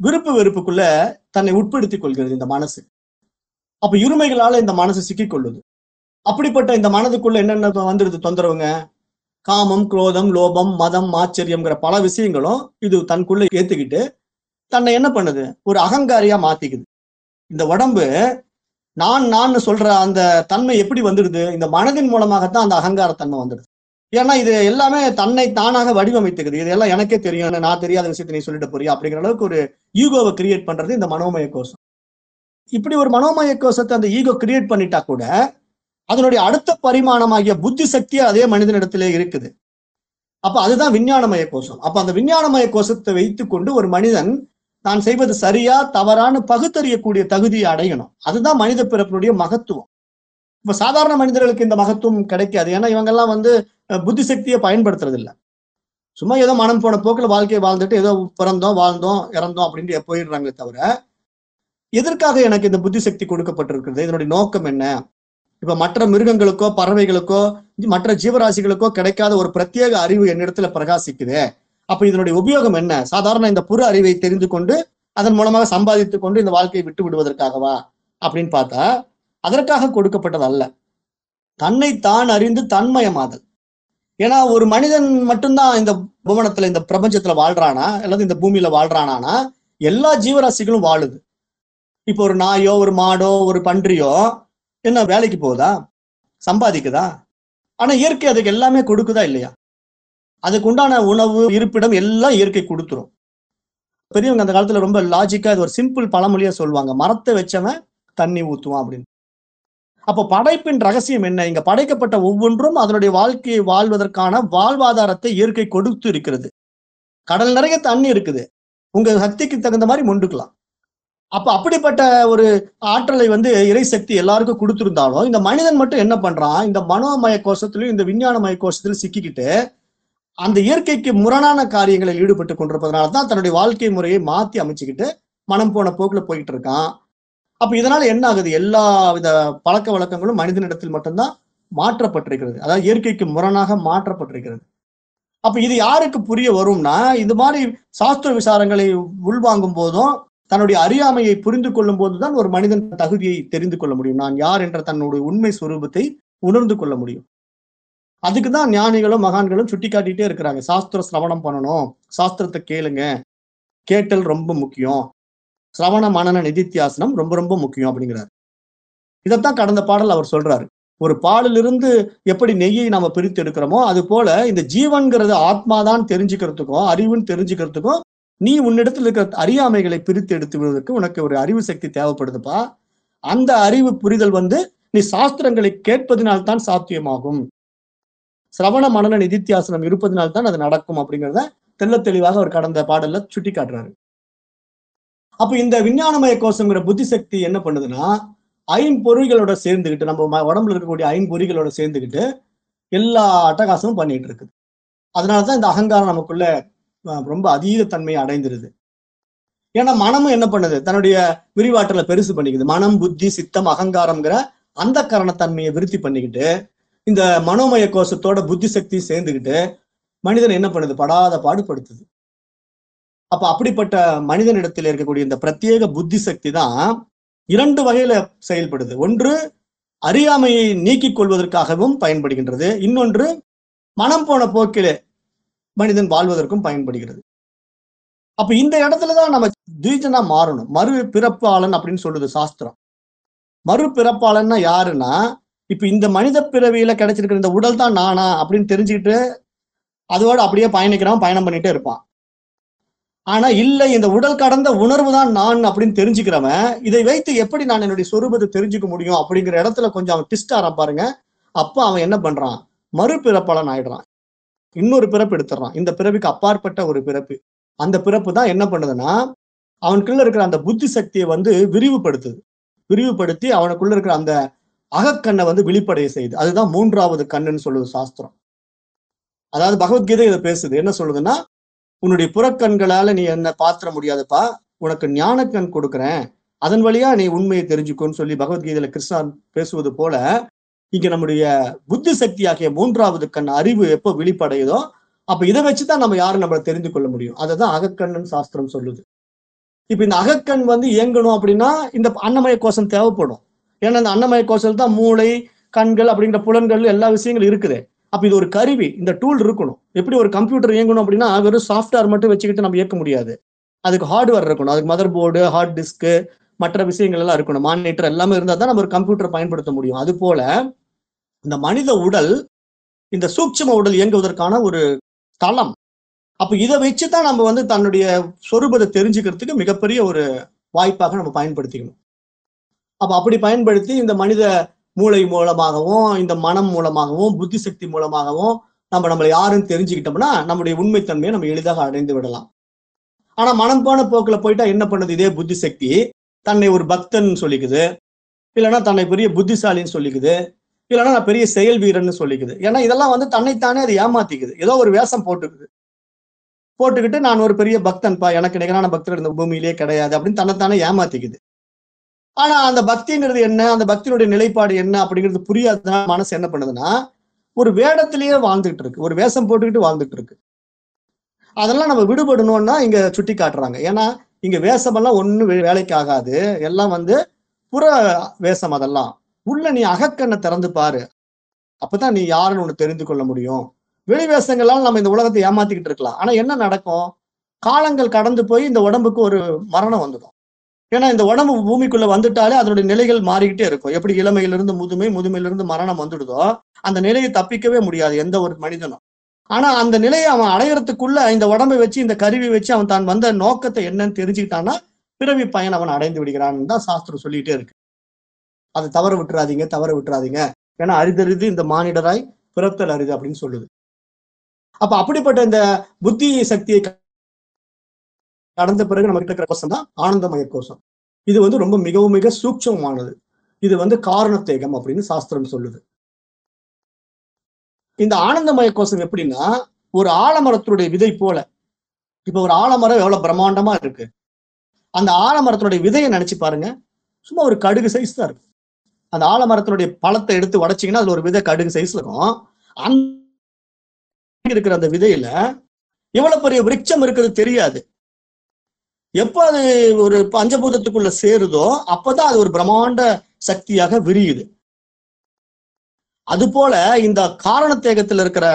விருப்பு வெறுப்புக்குள்ள தன்னை உட்படுத்திக் கொள்கிறது இந்த மனசு. அப்ப இருமைகளால இந்த மனசு சிக்கிக் கொள்ளுது. அப்படிப்பட்ட இந்த மனதுக்குள்ள என்னென்ன வந்துருது தொந்தரவுங்க? காமம் குரோதம் லோபம் மதம் ஆச்சரியம்ங்கிற பல விஷயங்களும் இது தனக்குள்ள ஏத்துக்கிட்டு தன்னை என்ன பண்ணுது? ஒரு அகங்காரியா மாத்திக்குது. இந்த உடம்பு நான் நான் சொல்ற அந்த தன்மை எப்படி வந்துடுது? இந்த மனதின் மூலமாகத்தான் அந்த அகங்காரத்தன்மை வந்துடுது. ஏன்னா இது எல்லாமே தன்னை தானாக வடிவமைத்துக்குது. இது எல்லாம் எனக்கே தெரியும். நான் தெரியாத விஷயத்தை நீ சொல்லிட்டு போறியா? அப்படிங்கிற அளவுக்கு ஒரு ஈகோவை கிரியேட் பண்றது இந்த மனோமய கோஷம். இப்படி ஒரு மனோமய கோஷத்தை அந்த ஈகோ கிரியேட் பண்ணிட்டா கூட அதனுடைய அடுத்த பரிமாணமாகிய புத்தி சக்தி அதே மனிதனிடத்திலே இருக்குது. அப்ப அதுதான் விஞ்ஞானமய கோஷம். அப்ப அந்த விஞ்ஞானமய கோஷத்தை வைத்துக்கொண்டு ஒரு மனிதன் தான் செய்வது சரியா தவறான்னு பகுத்தறியக்கூடிய தகுதியை அடையணும். அதுதான் மனித பிறப்பினுடைய மகத்துவம். இப்ப சாதாரண மனிதர்களுக்கு இந்த மகத்துவம் கிடைக்காது. ஏன்னா இவங்கெல்லாம் வந்து புத்தி சக்தியை பயன்படுத்துறது இல்லை சும்மா ஏதோ மனம் போன போக்குல வாழ்க்கையை வாழ்ந்துட்டு ஏதோ பிறந்தோம் வாழ்ந்தோம் இறந்தோம் அப்படின்ட்டு போயிடுறாங்களே தவிர எதற்காக எனக்கு இந்த புத்தி சக்தி கொடுக்கப்பட்டிருக்கிறது? இதனுடைய நோக்கம் என்ன? இப்ப மற்ற மிருகங்களுக்கோ பறவைகளுக்கோ மற்ற ஜீவராசிகளுக்கோ கிடைக்காத ஒரு பிரத்யேக அறிவு என்னிடத்துல பிரகாசிக்குது. அப்ப இதனுடைய உபயோகம் என்ன? சாதாரண இந்த புற அறிவை தெரிந்து கொண்டு அதன் மூலமாக சம்பாதித்துக் கொண்டு இந்த வாழ்க்கையை விட்டு விடுவதற்காகவா? அப்படின்னு பார்த்தா அதற்காக கொடுக்கப்பட்டது அல்ல. தன்னை தான் அறிந்து தன்மயமாதல். ஏன்னா ஒரு மனிதன் மட்டும்தான் இந்த புவனத்துல இந்த பிரபஞ்சத்துல வாழ்றானா? அல்லது இந்த பூமியில வாழ்றானானா? எல்லா ஜீவராசிகளும் வாழுது. இப்போ ஒரு நாயோ ஒரு மாடோ ஒரு பன்றியோ என்ன வேலைக்கு போகுதா? சம்பாதிக்குதா? ஆனா இயற்கை அதுக்கு எல்லாமே கொடுக்குதா இல்லையா? அதுக்கு உண்டான உணவு இருப்பிடம் எல்லாம் இயற்கை கொடுத்துரும். பெரியவங்க அந்த காலத்துல ரொம்ப லாஜிக்கா இது ஒரு சிம்பிள் பழமொழியா சொல்லுவாங்க. மரத்தை வச்சவன் தண்ணி ஊத்துவான் அப்படின்னு. அப்போ படைப்பின் ரகசியம் என்ன? இங்க படைக்கப்பட்ட ஒவ்வொன்றும் அதனுடைய வாழ்க்கையை வாழ்வதற்கான வாழ்வாதாரத்தை இயற்கை கொடுத்து இருக்கிறது. கடல் நிறைய தண்ணி இருக்குது. உங்க சக்திக்கு தகுந்த மாதிரி மொண்டுக்கலாம். அப்ப அப்படிப்பட்ட ஒரு ஆற்றலை வந்து இறை சக்தி எல்லாருக்கும் கொடுத்திருந்தாலும் இந்த மனிதன் மட்டும் என்ன பண்றான்? இந்த மனோமய கோஷத்திலையும் இந்த விஞ்ஞானமய கோஷத்திலும் சிக்கிக்கிட்டு அந்த இயற்கைக்கு முரணான காரியங்களில் ஈடுபட்டு கொண்டிருப்பதனால தான் தன்னுடைய வாழ்க்கை முறையை மாத்தி அமைச்சுக்கிட்டு மனம் போன போக்குல போயிட்டு இருக்கான். அப்ப இதனால என்ன ஆகுது? எல்லா வித பழக்க வழக்கங்களும் மனிதனிடத்தில் மட்டும்தான் மாற்றப்பட்டிருக்கிறது. அதாவது இயற்கைக்கு முரணாக மாற்றப்பட்டிருக்கிறது. அப்ப இது யாருக்கு புரிய வரும்னா இந்த மாதிரி சாஸ்திர விசாரங்களை உள்வாங்கும் போதும் தன்னுடைய அறியாமையை புரிந்து கொள்ளும் போதுதான் ஒரு மனிதன் தகுதியை தெரிந்து கொள்ள முடியும். நான் யார் என்ற தன்னுடைய உண்மை சுரூபத்தை உணர்ந்து கொள்ள முடியும். அதுக்கு தான் ஞானிகளும் மகான்களும் சுட்டி காட்டிட்டே இருக்கிறாங்க. சாஸ்திர சிரவணம் பண்ணணும். சாஸ்திரத்தை கேளுங்க. கேட்டல் ரொம்ப முக்கியம். சிரவண மனன நிதித்தியாசனம் ரொம்ப ரொம்ப முக்கியம் அப்படிங்கிறார். இதைத்தான் கடந்த பாடல் அவர் சொல்றாரு. ஒரு பாலிலிருந்து எப்படி நெய்யை நாம பிரித்து எடுக்கிறோமோ அது போல இந்த ஜீவன்கிறது ஆத்மாதான் தெரிஞ்சுக்கிறதுக்கும் அறிவுன்னு தெரிஞ்சுக்கிறதுக்கும் நீ உன்னிடத்தில் இருக்கிற அறியாமைகளை பிரித்து எடுத்து விடுவதற்கு உனக்கு ஒரு அறிவு சக்தி தேவைப்படுதுப்பா. அந்த அறிவு புரிதல் வந்து நீ சாஸ்திரங்களை கேட்பதினால்தான் சாத்தியமாகும். சிரவண மனன நிதித்தியாசனம் இருப்பதினால்தான் அது நடக்கும் அப்படிங்கிறத தெள்ள தெளிவாக அவர் கடந்த பாடல்ல சுட்டி காட்டுறாரு அப்ப இந்த விஞ்ஞானமய கோஷங்கிற புத்தி சக்தி என்ன பண்ணுதுன்னா ஐம்பொறிகளோட சேர்ந்துக்கிட்டு நம்ம உடம்புல இருக்கக்கூடிய ஐம்பொறிகளோட சேர்ந்துக்கிட்டு எல்லா அட்டகாசமும் பண்ணிட்டு இருக்குது. அதனாலதான் இந்த அகங்காரம் நமக்குள்ள ரொம்ப அதீத தன்மையை அடைந்துருது. ஏன்னா மனமும் என்ன பண்ணுது? தன்னுடைய விரிவாற்றலை பெருசு பண்ணிக்குது. மனம் புத்தி சித்தம் அகங்காரம்ங்கிற அந்த கரணத்தன்மையை விருத்தி பண்ணிக்கிட்டு இந்த மனோமய கோஷத்தோட புத்தி சக்தி சேர்ந்துக்கிட்டு மனிதன் என்ன பண்ணுது? படாத பாடுபடுத்துது. அப்ப அப்படிப்பட்ட மனிதனிடத்தில் இருக்கக்கூடிய இந்த பிரத்யேக புத்தி சக்தி தான் இரண்டு வகையில செயல்படுது. ஒன்று அறியாமையை நீக்கிக் கொள்வதற்காகவும் பயன்படுகின்றது. இன்னொன்று மனம் போன போக்கிலே மனிதன் வாழ்வதற்கும் பயன்படுகிறது. அப்ப இந்த இடத்துலதான் நம்ம துவிஜனா மாறணும். மறு பிறப்பாளன் அப்படின்னு சொல்லுது சாஸ்திரம். மறு பிறப்பாளன்னா யாருன்னா இப்ப இந்த மனித பிறவியில கிடைச்சிருக்கிற இந்த உடல் தான் நானா அப்படின்னு தெரிஞ்சுக்கிட்டு அதோட அப்படியே பயணிக்கிறான் பயணம் பண்ணிட்டே இருப்பான். ஆனா இல்லை இந்த உடல் கடந்த உணர்வு தான் நான் அப்படின்னு தெரிஞ்சுக்கிறவன் இதை வைத்து எப்படி நான் என்னுடைய சொரூபத்தை தெரிஞ்சுக்க முடியும் அப்படிங்கிற இடத்துல கொஞ்சம் அவன் டிஸ்ட் ஆரம்பாருங்க பாருங்க. அப்ப அவன் என்ன பண்றான்? மறுபிறப்பாளன் ஆயிடுறான். இன்னொரு பிறப்பு எடுத்துடுறான். இந்த பிறவிக்கு அப்பாற்பட்ட ஒரு பிறப்பு. அந்த பிறப்பு தான் என்ன பண்ணுதுன்னா அவனுக்குள்ள இருக்கிற அந்த புத்தி சக்தியை வந்து விரிவுபடுத்துது. விரிவுபடுத்தி அவனுக்குள்ள இருக்கிற அந்த அகக்கண்ணை வந்து விழிப்படைய செய்யுது அதுதான் மூன்றாவது கண்ணுன்னு சொல்லுது சாஸ்திரம். அதாவது பகவத்கீதை இதை பேசுது. என்ன சொல்லுதுன்னா உன்னுடைய புறக்கண்களால நீ என்ன பாத்திர முடியாதுப்பா உனக்கு ஞானக்கண் கொடுக்குறேன். அதன் வழியா நீ உண்மையை தெரிஞ்சுக்கோன்னு சொல்லி பகவத்கீதையில கிருஷ்ணன் பேசுவது போல இங்க நம்முடைய புத்தி சக்தி ஆகிய மூன்றாவது கண் அறிவு எப்போ விழிப்படையுதோ அப்ப இதை வச்சுதான் நம்ம யாரும் நம்மளை தெரிந்து கொள்ள முடியும். அதுதான் அகக்கண்ணன் சாஸ்திரம் சொல்லுது. இப்ப இந்த அகக்கண் வந்து இயங்கணும் அப்படின்னா இந்த அன்னமய கோஷம் தேவைப்படும். ஏன்னா இந்த அன்னமய கோஷம் தான் மூளை கண்கள் அப்படிங்கிற புலன்கள் எல்லா விஷயங்களும் இருக்குது. அப்போ இது ஒரு கருவி இந்த டூல் இருக்கணும். எப்படி ஒரு கம்ப்யூட்டர் இயங்கணும் அப்படின்னா வெறும் சாஃப்ட்வேர் மட்டும் வச்சுக்கிட்டு நம்ம இயக்க முடியாது. அதுக்கு ஹார்ட்வேர் இருக்கணும். அதுக்கு மதர் போர்டு ஹார்ட் டிஸ்க்கு மற்ற விஷயங்கள் எல்லாம் இருக்கணும். மானிட்டர் எல்லாமே இருந்தால் தான் நம்ம ஒரு கம்ப்யூட்டர் பயன்படுத்த முடியும். அது போல இந்த மனித உடல் இந்த சூட்சம உடல் இயங்குவதற்கான ஒரு தளம். அப்போ இதை வச்சு தான் நம்ம வந்து தன்னுடைய சொரூபத்தை தெரிஞ்சுக்கிறதுக்கு மிகப்பெரிய ஒரு வாய்ப்பாக நம்ம பயன்படுத்திக்கணும். அப்ப அப்படி பயன்படுத்தி இந்த மனித மூளை மூலமாகவும் இந்த மனம் மூலமாகவும் புத்தி சக்தி மூலமாகவும் நம்ம நம்மளை யாருன்னு தெரிஞ்சுக்கிட்டோம்னா நம்முடைய உண்மைத்தன்மையை நம்ம எளிதாக அடைந்து விடலாம். ஆனா மனம் போன போக்குல போயிட்டா என்ன பண்ணுது? இதே புத்தி சக்தி தன்னை ஒரு பக்தன் சொல்லிக்குது. இல்லைன்னா தன்னை பெரிய புத்திசாலின்னு சொல்லிக்குது. இல்லைன்னா நான் பெரிய செயல் வீரன்னு சொல்லிக்குது. ஏன்னா இதெல்லாம் வந்து தன்னைத்தானே அது ஏமாத்திக்குது. ஏதோ ஒரு வேஷம் போட்டுக்குது. போட்டுக்கிட்டு நான் ஒரு பெரிய பக்தன்பா எனக்கு நிகரான பக்தர் இந்த பூமியிலேயே கிடையாது அப்படின்னு தன்னைத்தானே ஏமாத்திக்குது. ஆனா அந்த பக்திங்கிறது என்ன? அந்த பக்தியினுடைய நிலைப்பாடு என்ன? அப்படிங்கிறது புரியாததுனால மனசு என்ன பண்ணுதுன்னா ஒரு வேடத்திலேயே வாழ்ந்துகிட்டு இருக்கு. ஒரு வேஷம் போட்டுக்கிட்டு வாழ்ந்துட்டு இருக்கு. அதெல்லாம் நம்ம விடுபடணும்னா இங்க சுட்டி காட்டுறாங்க. ஏன்னா இங்க வேஷமெல்லாம் ஒன்றும் வே- வேலைக்கு ஆகாது. எல்லாம் வந்து புற வேஷம் அதெல்லாம். உள்ள நீ அகக்கண்ணை திறந்து பாரு. அப்பதான் நீ யாருன்னு ஒண்ணு தெரிந்து கொள்ள முடியும். வெளி வேஷங்களால நம்ம இந்த உலகத்தை ஏமாத்திக்கிட்டு இருக்கலாம். ஆனா என்ன நடக்கும்? காலங்கள் கடந்து போய் இந்த உடம்புக்கு ஒரு மரணம் வந்துடும். ஏன்னா இந்த உடம்பு பூமிக்குள்ள வந்துட்டாலே அதனுடைய நிலைகள் மாறிக்கிட்டே இருக்கும். எப்படி இளமையிலிருந்து முதுமை முதுமையிலிருந்து மரணம் வந்துடுதோ அந்த நிலையை தப்பிக்கவே முடியாது எந்த ஒரு மனிதனும். ஆனா அந்த நிலையை அவன் அடையறதுக்குள்ள இந்த உடம்பை வச்சு இந்த கருவி வச்சு அவன் தான் வந்த நோக்கத்தை என்னன்னு தெரிஞ்சுக்கிட்டான்னா பிறவி பயன் அவன் அடைந்து விடுகிறான்னு தான் சாஸ்திரம் சொல்லிட்டே இருக்கு. அதை தவற விட்டுறாதீங்க தவற விட்டுறாதீங்க. ஏன்னா அரிதறிது இந்த மானிடராய் பிறத்தல் அரிது அப்படின்னு சொல்லுது. அப்ப அப்படிப்பட்ட இந்த புத்தி சக்தியை நடந்த பிறகு நம்ம கிட்ட இருக்கிற கோஷம் தான் ஆனந்தமய கோஷம். இது வந்து ரொம்ப மிகவும் மிக சூட்சமானது இது வந்து காரணத்தேகம் அப்படின்னு சாஸ்திரம் சொல்லுது. இந்த ஆனந்தமய கோஷம் எப்படின்னா ஒரு ஆலமரத்தினுடைய விதை போல. இப்ப ஒரு ஆலமரம் எவ்வளவு பிரம்மாண்டமா இருக்கு? அந்த ஆலமரத்தினுடைய விதையை நினைச்சு பாருங்க. சும்மா ஒரு கடுகு சைஸ் தான் இருக்கு அந்த ஆலமரத்தினுடைய பழத்தை எடுத்து உடைச்சீங்கன்னா அதுல ஒரு விதை கடுகு சைஸ்ல இருக்கும். அந்த இருக்கிற அந்த விதையில எவ்வளவு பெரிய விருட்சம் இருக்கிறது தெரியாது. எப்ப அது ஒரு பஞ்சபூதத்துக்குள்ள சேருதோ அப்பதான் அது ஒரு பிரம்மாண்ட சக்தியாக விரியுது. அது போல இந்த காரணத்தேகத்தில் இருக்கிற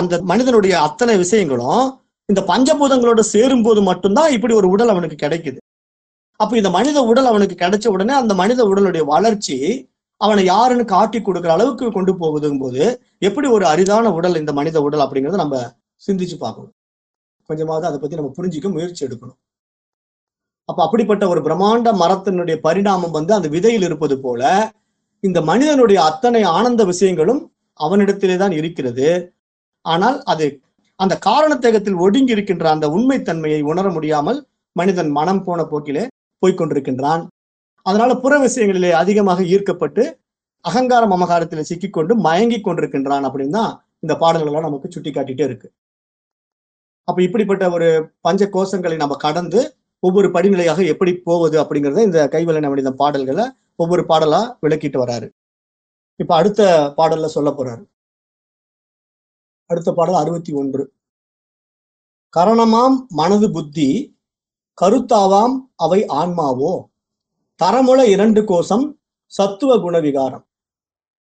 அந்த மனிதனுடைய அத்தனை விஷயங்களும் இந்த பஞ்சபூதங்களோட சேரும் போது மட்டும்தான் இப்படி ஒரு உடல் அவனுக்கு கிடைக்குது. அப்ப இந்த மனித உடல் அவனுக்கு கிடைச்ச உடனே அந்த மனித உடலுடைய வளர்ச்சி அவனை யாருன்னு காட்டி கொடுக்குற அளவுக்கு கொண்டு போகுதுங்கும் போது எப்படி ஒரு அரிதான உடல் இந்த மனித உடல் அப்படிங்கறத நம்ம சிந்திச்சு பார்க்கணும். கொஞ்சமாவது அதை பத்தி நம்ம புரிஞ்சிக்க முயற்சி எடுக்கணும். அப்ப அப்படிப்பட்ட ஒரு பிரம்மாண்ட மரத்தினுடைய பரிணாமம் வந்து அந்த விதையில் இருப்பது போல இந்த மனிதனுடைய அத்தனை ஆனந்த விஷயங்களும் அவனிடத்திலே தான் இருக்கிறது. ஆனால் அது அந்த காரணத்தேகத்தில் ஒடுங்கி இருக்கின்ற அந்த உண்மைத்தன்மையை உணர முடியாமல் மனிதன் மனம் போன போக்கிலே போய்கொண்டிருக்கின்றான் அதனால புற விஷயங்களிலே அதிகமாக ஈர்க்கப்பட்டு அகங்கார மமகாரத்தில் சிக்கிக்கொண்டு மயங்கி கொண்டிருக்கின்றான் அப்படின்னு தான் இந்த பாடல்கள் எல்லாம் நமக்கு சுட்டி காட்டிட்டே இருக்கு. அப்ப இப்படிப்பட்ட ஒரு பஞ்ச கோஷங்களை நம்ம கடந்து ஒவ்வொரு படிநிலையாக எப்படி போவது அப்படிங்கிறத இந்த கைவலன மனித பாடல்களை ஒவ்வொரு பாடலா விளக்கிட்டு வராரு. இப்ப அடுத்த பாடல்ல சொல்ல போறாரு. அடுத்த பாடல் அறுபத்தி ஒன்று. கரணமாம் மனது புத்தி கருத்தாவாம் அவை ஆன்மாவோ? தரமுள இரண்டு கோஷம் சத்துவ குணவிகாரம்.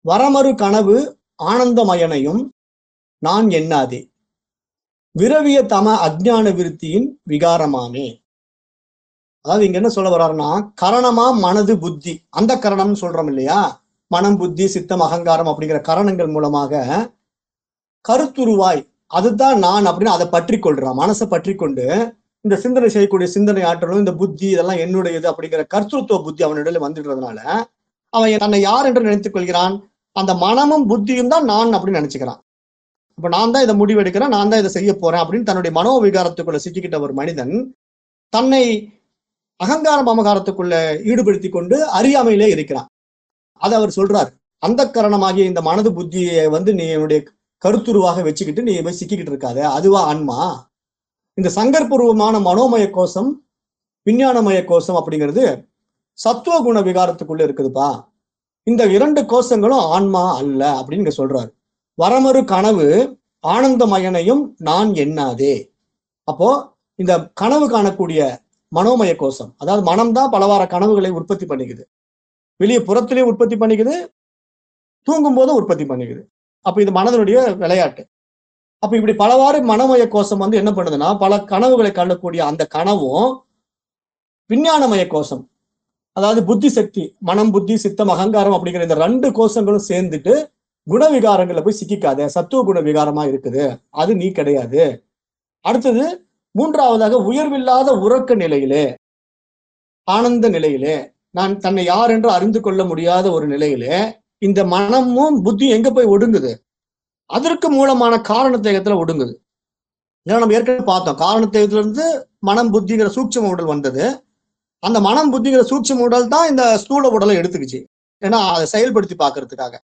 வரமறு கனவு ஆனந்தமயனையும் நான் எண்ணாதே. விரவிய தம அஜ்ஞான விருத்தியின் விகாரமாமே. அதாவது இங்க என்ன சொல்ல வர்றாருன்னா கரணமா மனது புத்தி. அந்த கரணம்னு சொல்றோம் இல்லையா? மனம் புத்தி சித்தம் அகங்காரம் அப்படிங்கிற கரணங்கள் மூலமாக கருத்துருவாய். அதுதான் நான் அப்படின்னு அதை பற்றி கொள்றான் மனசை பற்றி கொண்டு இந்த சிந்தனை செய்யக்கூடிய சிந்தனை ஆற்றலும் இந்த புத்தி இதெல்லாம் என்னுடையது அப்படிங்கிற கர்த்தத்துவ புத்தி அவனிடல வந்துடுறதுனால அவன் தன்னை யார் என்று நினைத்துக் கொள்கிறான்? அந்த மனமும் புத்தியும் தான் நான் அப்படின்னு நினைச்சுக்கிறான். இப்ப நான் தான் இதை முடிவெடுக்கிறேன் நான் தான் இதை செய்ய போறேன் அப்படின்னு தன்னுடைய மனோ விகாரத்துக்குள்ள சிக்கிக்கிட்ட ஒரு மனிதன் தன்னை அகங்கார மமகாரத்துக்குள்ள ஈடுபடுத்தி கொண்டு அறியாமையிலே இருக்கிறான். அதை அவர் சொல்றார். அந்த கரணமாகிய இந்த மனது புத்தியை வந்து நீ என்னுடைய கருத்துருவாக வச்சுக்கிட்டு நீ போய் சிக்கிக்கிட்டு இருக்காத. அதுவா ஆன்மா? இந்த சங்கற்பூர்வமான மனோமய கோஷம் விஞ்ஞானமய கோஷம் அப்படிங்கிறது சத்துவ குண விகாரத்துக்குள்ள இருக்குதுப்பா. இந்த இரண்டு கோஷங்களும் ஆன்மா அல்ல அப்படின்னு சொல்றாரு. வரமறு கனவு ஆனந்தமயனையும் நான் எண்ணாதே. அப்போ இந்த கனவு காணக்கூடிய மனோமய கோஷம். அதாவது மனம் தான் பலவார கனவுகளை உற்பத்தி பண்ணிக்குது. வெளியே புறத்திலேயே உற்பத்தி பண்ணிக்குது தூங்கும் போதும் உற்பத்தி பண்ணிக்குது. அப்போ இது மனதனுடைய விளையாட்டு. அப்ப இப்படி பலவாறு மனமய கோஷம் வந்து என்ன பண்ணுதுன்னா பல கனவுகளை கண்டக்கூடிய அந்த கனவும் விஞ்ஞானமய கோஷம். அதாவது புத்தி சக்தி மனம் புத்தி சித்தம் அகங்காரம் அப்படிங்கிற இந்த ரெண்டு கோஷங்களும் சேர்ந்துட்டு குணவிகாரங்களை போய் சிக்கிக்காத சத்துவ குண விகாரமா இருக்குது. அது நீ கிடையாது. அடுத்தது மூன்றாவதாக உயர்வில்லாத உறக்க நிலையிலே ஆனந்த நிலையிலே நான் தன்னை யார் என்று அறிந்து கொள்ள முடியாத ஒரு நிலையிலே இந்த மனமும் புத்தி எங்க போய் ஒடுங்குது? அதற்கு மூலமான காரணத்தேகத்துல ஒடுங்குது. ஏன்னா நம்ம ஏற்கனவே பார்த்தோம் காரணத்தேகத்துல இருந்து மனம் புத்திங்கிற சூட்சம உடல் வந்தது. அந்த மனம் புத்திங்கிற சூட்சம உடல் தான் இந்த ஸ்தூல உடலை எடுத்துக்கிச்சு. ஏன்னா அதை செயல்படுத்தி பாக்குறதுக்காக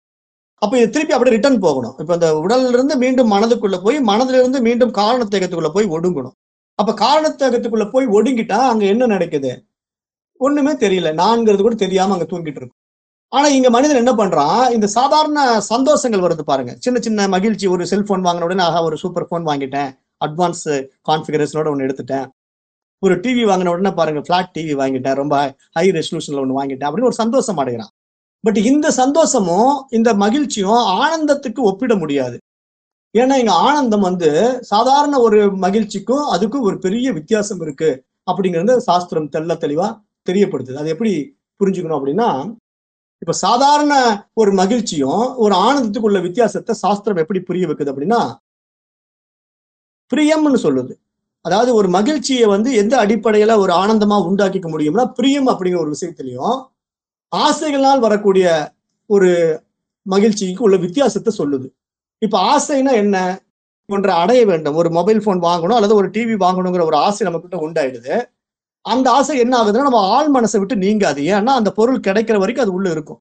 அப்ப இது திருப்பி அப்படியே ரிட்டர்ன் போகணும். இப்ப இந்த உடல்ல இருந்து மீண்டும் மனதுக்குள்ள போய் மனதிலிருந்து இருந்து மீண்டும் காரணத்தேகத்துக்குள்ள போய் ஒடுங்கணும். அப்ப காரணத்தகத்துக்குள்ள போய் ஒடுங்கிட்டா அங்க என்ன நடக்குது? ஒண்ணுமே தெரியல. நான்கிறது கூட தெரியாம அங்க தூங்கிட்டு இருக்கும். ஆனா இங்க மனிதன் என்ன பண்றான்? இந்த சாதாரண சந்தோஷங்கள் வருது பாருங்க. சின்ன சின்ன மகிழ்ச்சி. ஒரு செல்போன் வாங்கின உடனே ஆஹா ஒரு சூப்பர் போன் வாங்கிட்டேன். அட்வான்ஸ் கான்ஃபிகரேஷனோட ஒன்று எடுத்துட்டேன். ஒரு டிவி வாங்கின உடனே பாருங்க பிளாட் டிவி வாங்கிட்டேன். ரொம்ப ஹை ரெசல்யூஷன்ல ஒன்று வாங்கிட்டேன். அப்படின்னு ஒரு சந்தோஷம் அடைகிறான். பட் இந்த சந்தோஷமும் இந்த மகிழ்ச்சியும் ஆனந்தத்துக்கு ஒப்பிட முடியாது. ஏன்னா இங்க ஆனந்தம் வந்து சாதாரண ஒரு மகிழ்ச்சிக்கும் அதுக்கும் ஒரு பெரிய வித்தியாசம் இருக்கு அப்படிங்கிறது சாஸ்திரம் தெள்ள தெளிவா தெரியப்படுத்துது. அது எப்படி புரிஞ்சுக்கணும் அப்படின்னா இப்ப சாதாரண ஒரு மகிழ்ச்சியும் ஒரு ஆனந்தத்துக்கு உள்ள வித்தியாசத்தை சாஸ்திரம் எப்படி புரிய வைக்குது அப்படின்னா பிரியம்னு சொல்லுது. அதாவது ஒரு மகிழ்ச்சியை வந்து எந்த அடிப்படையில ஒரு ஆனந்தமா உண்டாக்கிக்க முடியும்னா பிரியம் அப்படிங்கிற ஒரு விஷயத்திலையும் ஆசைகளால் வரக்கூடிய ஒரு மகிழ்ச்சிக்கு உள்ள வித்தியாசத்தை சொல்லுது. இப்ப ஆசைனா என்ன? ஒன்றை அடைய வேண்டும். ஒரு மொபைல் போன் வாங்கணும் அல்லது ஒரு டிவி வாங்கணுங்கிற ஒரு ஆசை நம்ம கிட்ட உண்டாயிடுது. அந்த ஆசை என்ன ஆகுதுன்னா நம்ம ஆள் மனசை விட்டு நீங்காது. ஏன்னா அந்த பொருள் கிடைக்கிற வரைக்கும் அது உள்ள இருக்கும்.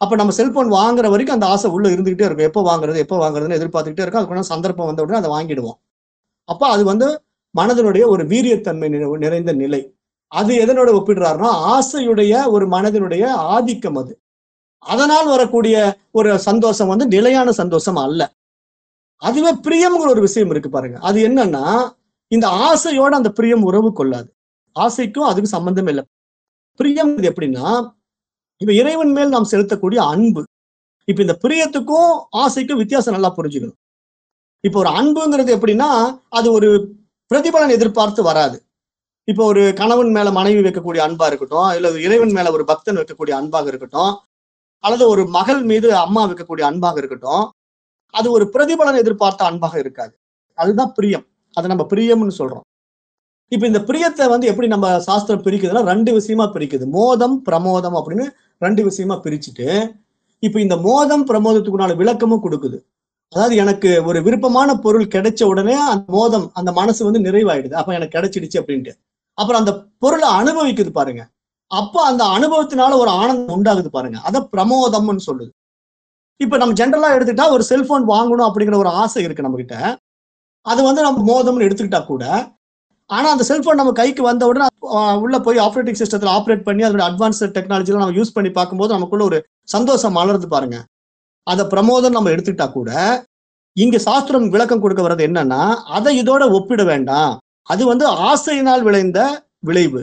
அப்ப நம்ம செல்போன் வாங்குற வரைக்கும் அந்த ஆசை உள்ள இருந்துகிட்டே இருக்கும். எப்போ வாங்குறது எப்போ வாங்குறதுன்னு எதிர்பார்த்துக்கிட்டே இருக்கும். அதுக்கு சந்தர்ப்பம் வந்த உடனே அதை வாங்கிடுவோம். அப்ப அது வந்து மனதனுடைய ஒரு வீரியத்தன்மை நிறைந்த நிலை. அது எதனோட ஒப்பிடுறாருன்னா ஆசையுடைய ஒரு மனதினுடைய ஆதிக்கம் அது. அதனால் வரக்கூடிய ஒரு சந்தோஷம் வந்து நிலையான சந்தோஷம் அல்ல. அதுவே பிரியம்ங்கிற ஒரு விஷயம் இருக்கு பாருங்க. அது என்னன்னா இந்த ஆசையோட அந்த பிரியம் உறவு கொள்ளாது. ஆசைக்கும் அதுக்கு சம்பந்தம் இல்லை. பிரியம் இது எப்படின்னா இப்ப இறைவன் மேல் நாம் செலுத்தக்கூடிய அன்பு. இப்ப இந்த பிரியத்துக்கும் ஆசைக்கும் வித்தியாசம் நல்லா புரிஞ்சுக்கணும். இப்ப ஒரு அன்புங்கிறது எப்படின்னா அது ஒரு பிரதிபலன் எதிர்பார்த்து வராது. இப்போ ஒரு கணவன் மேல மனைவி வைக்கக்கூடிய அன்பா இருக்கட்டும் இல்ல இறைவன் மேல ஒரு பக்தன் வைக்கக்கூடிய அன்பாக இருக்கட்டும் அல்லது ஒரு மகள் மீது அம்மா வைக்கக்கூடிய அன்பாக இருக்கட்டும் அது ஒரு பிரதிபலன் எதிர்பார்த்த அன்பாக இருக்காது. அதுதான் பிரியம். அதை நம்ம பிரியம்னு சொல்றோம். இப்ப இந்த பிரியத்தை வந்து எப்படி நம்ம சாஸ்திரம் பிரிக்குதுன்னா ரெண்டு விஷயமா பிரிக்குது. மோதம் பிரமோதம் அப்படின்னு ரெண்டு விஷயமா பிரிச்சுட்டு இப்ப இந்த மோதம் பிரமோதத்துக்குனால விளக்கமும் கொடுக்குது. அதாவது எனக்கு ஒரு விருப்பமான பொருள் கிடைச்ச உடனே அந்த மோதம் அந்த மனசு வந்து நிறைவாயிடுது. அப்ப எனக்கு கிடைச்சிடுச்சு அப்படின்ட்டு. அப்புறம் அந்த பொருளை அனுபவிக்குது பாருங்க. அப்ப அந்த அனுபவத்தினால ஒரு ஆனந்தம் உண்டாகுது பாருங்க. அதை பிரமோதம்னு சொல்லுது. இப்ப நம்ம ஜென்ரலா எடுத்துக்கிட்டா ஒரு செல்போன் வாங்கணும் அப்படிங்கிற ஒரு ஆசை இருக்கு நம்ம கிட்ட அது வந்து நம்ம மோதம்னு எடுத்துக்கிட்டா கூட ஆனா அந்த செல்போன் நம்ம கைக்கு வந்த உடனே உள்ள போய் ஆப்ரேட்டிங் சிஸ்டத்துல ஆப்ரேட் பண்ணி அதோட அட்வான்ஸ் டெக்னாலஜிலாம் நம்ம யூஸ் பண்ணி பார்க்கும்போது நமக்குள்ள ஒரு சந்தோஷம் மலருது பாருங்க. அதை பிரமோதம் நம்ம எடுத்துக்கிட்டா கூட இங்க சாஸ்திரம் விளக்கம் கொடுக்க வர்றது என்னன்னா அதை இதோட ஒப்பிட வேண்டாம். அது வந்து ஆசையினால் விளைந்த விளைவு.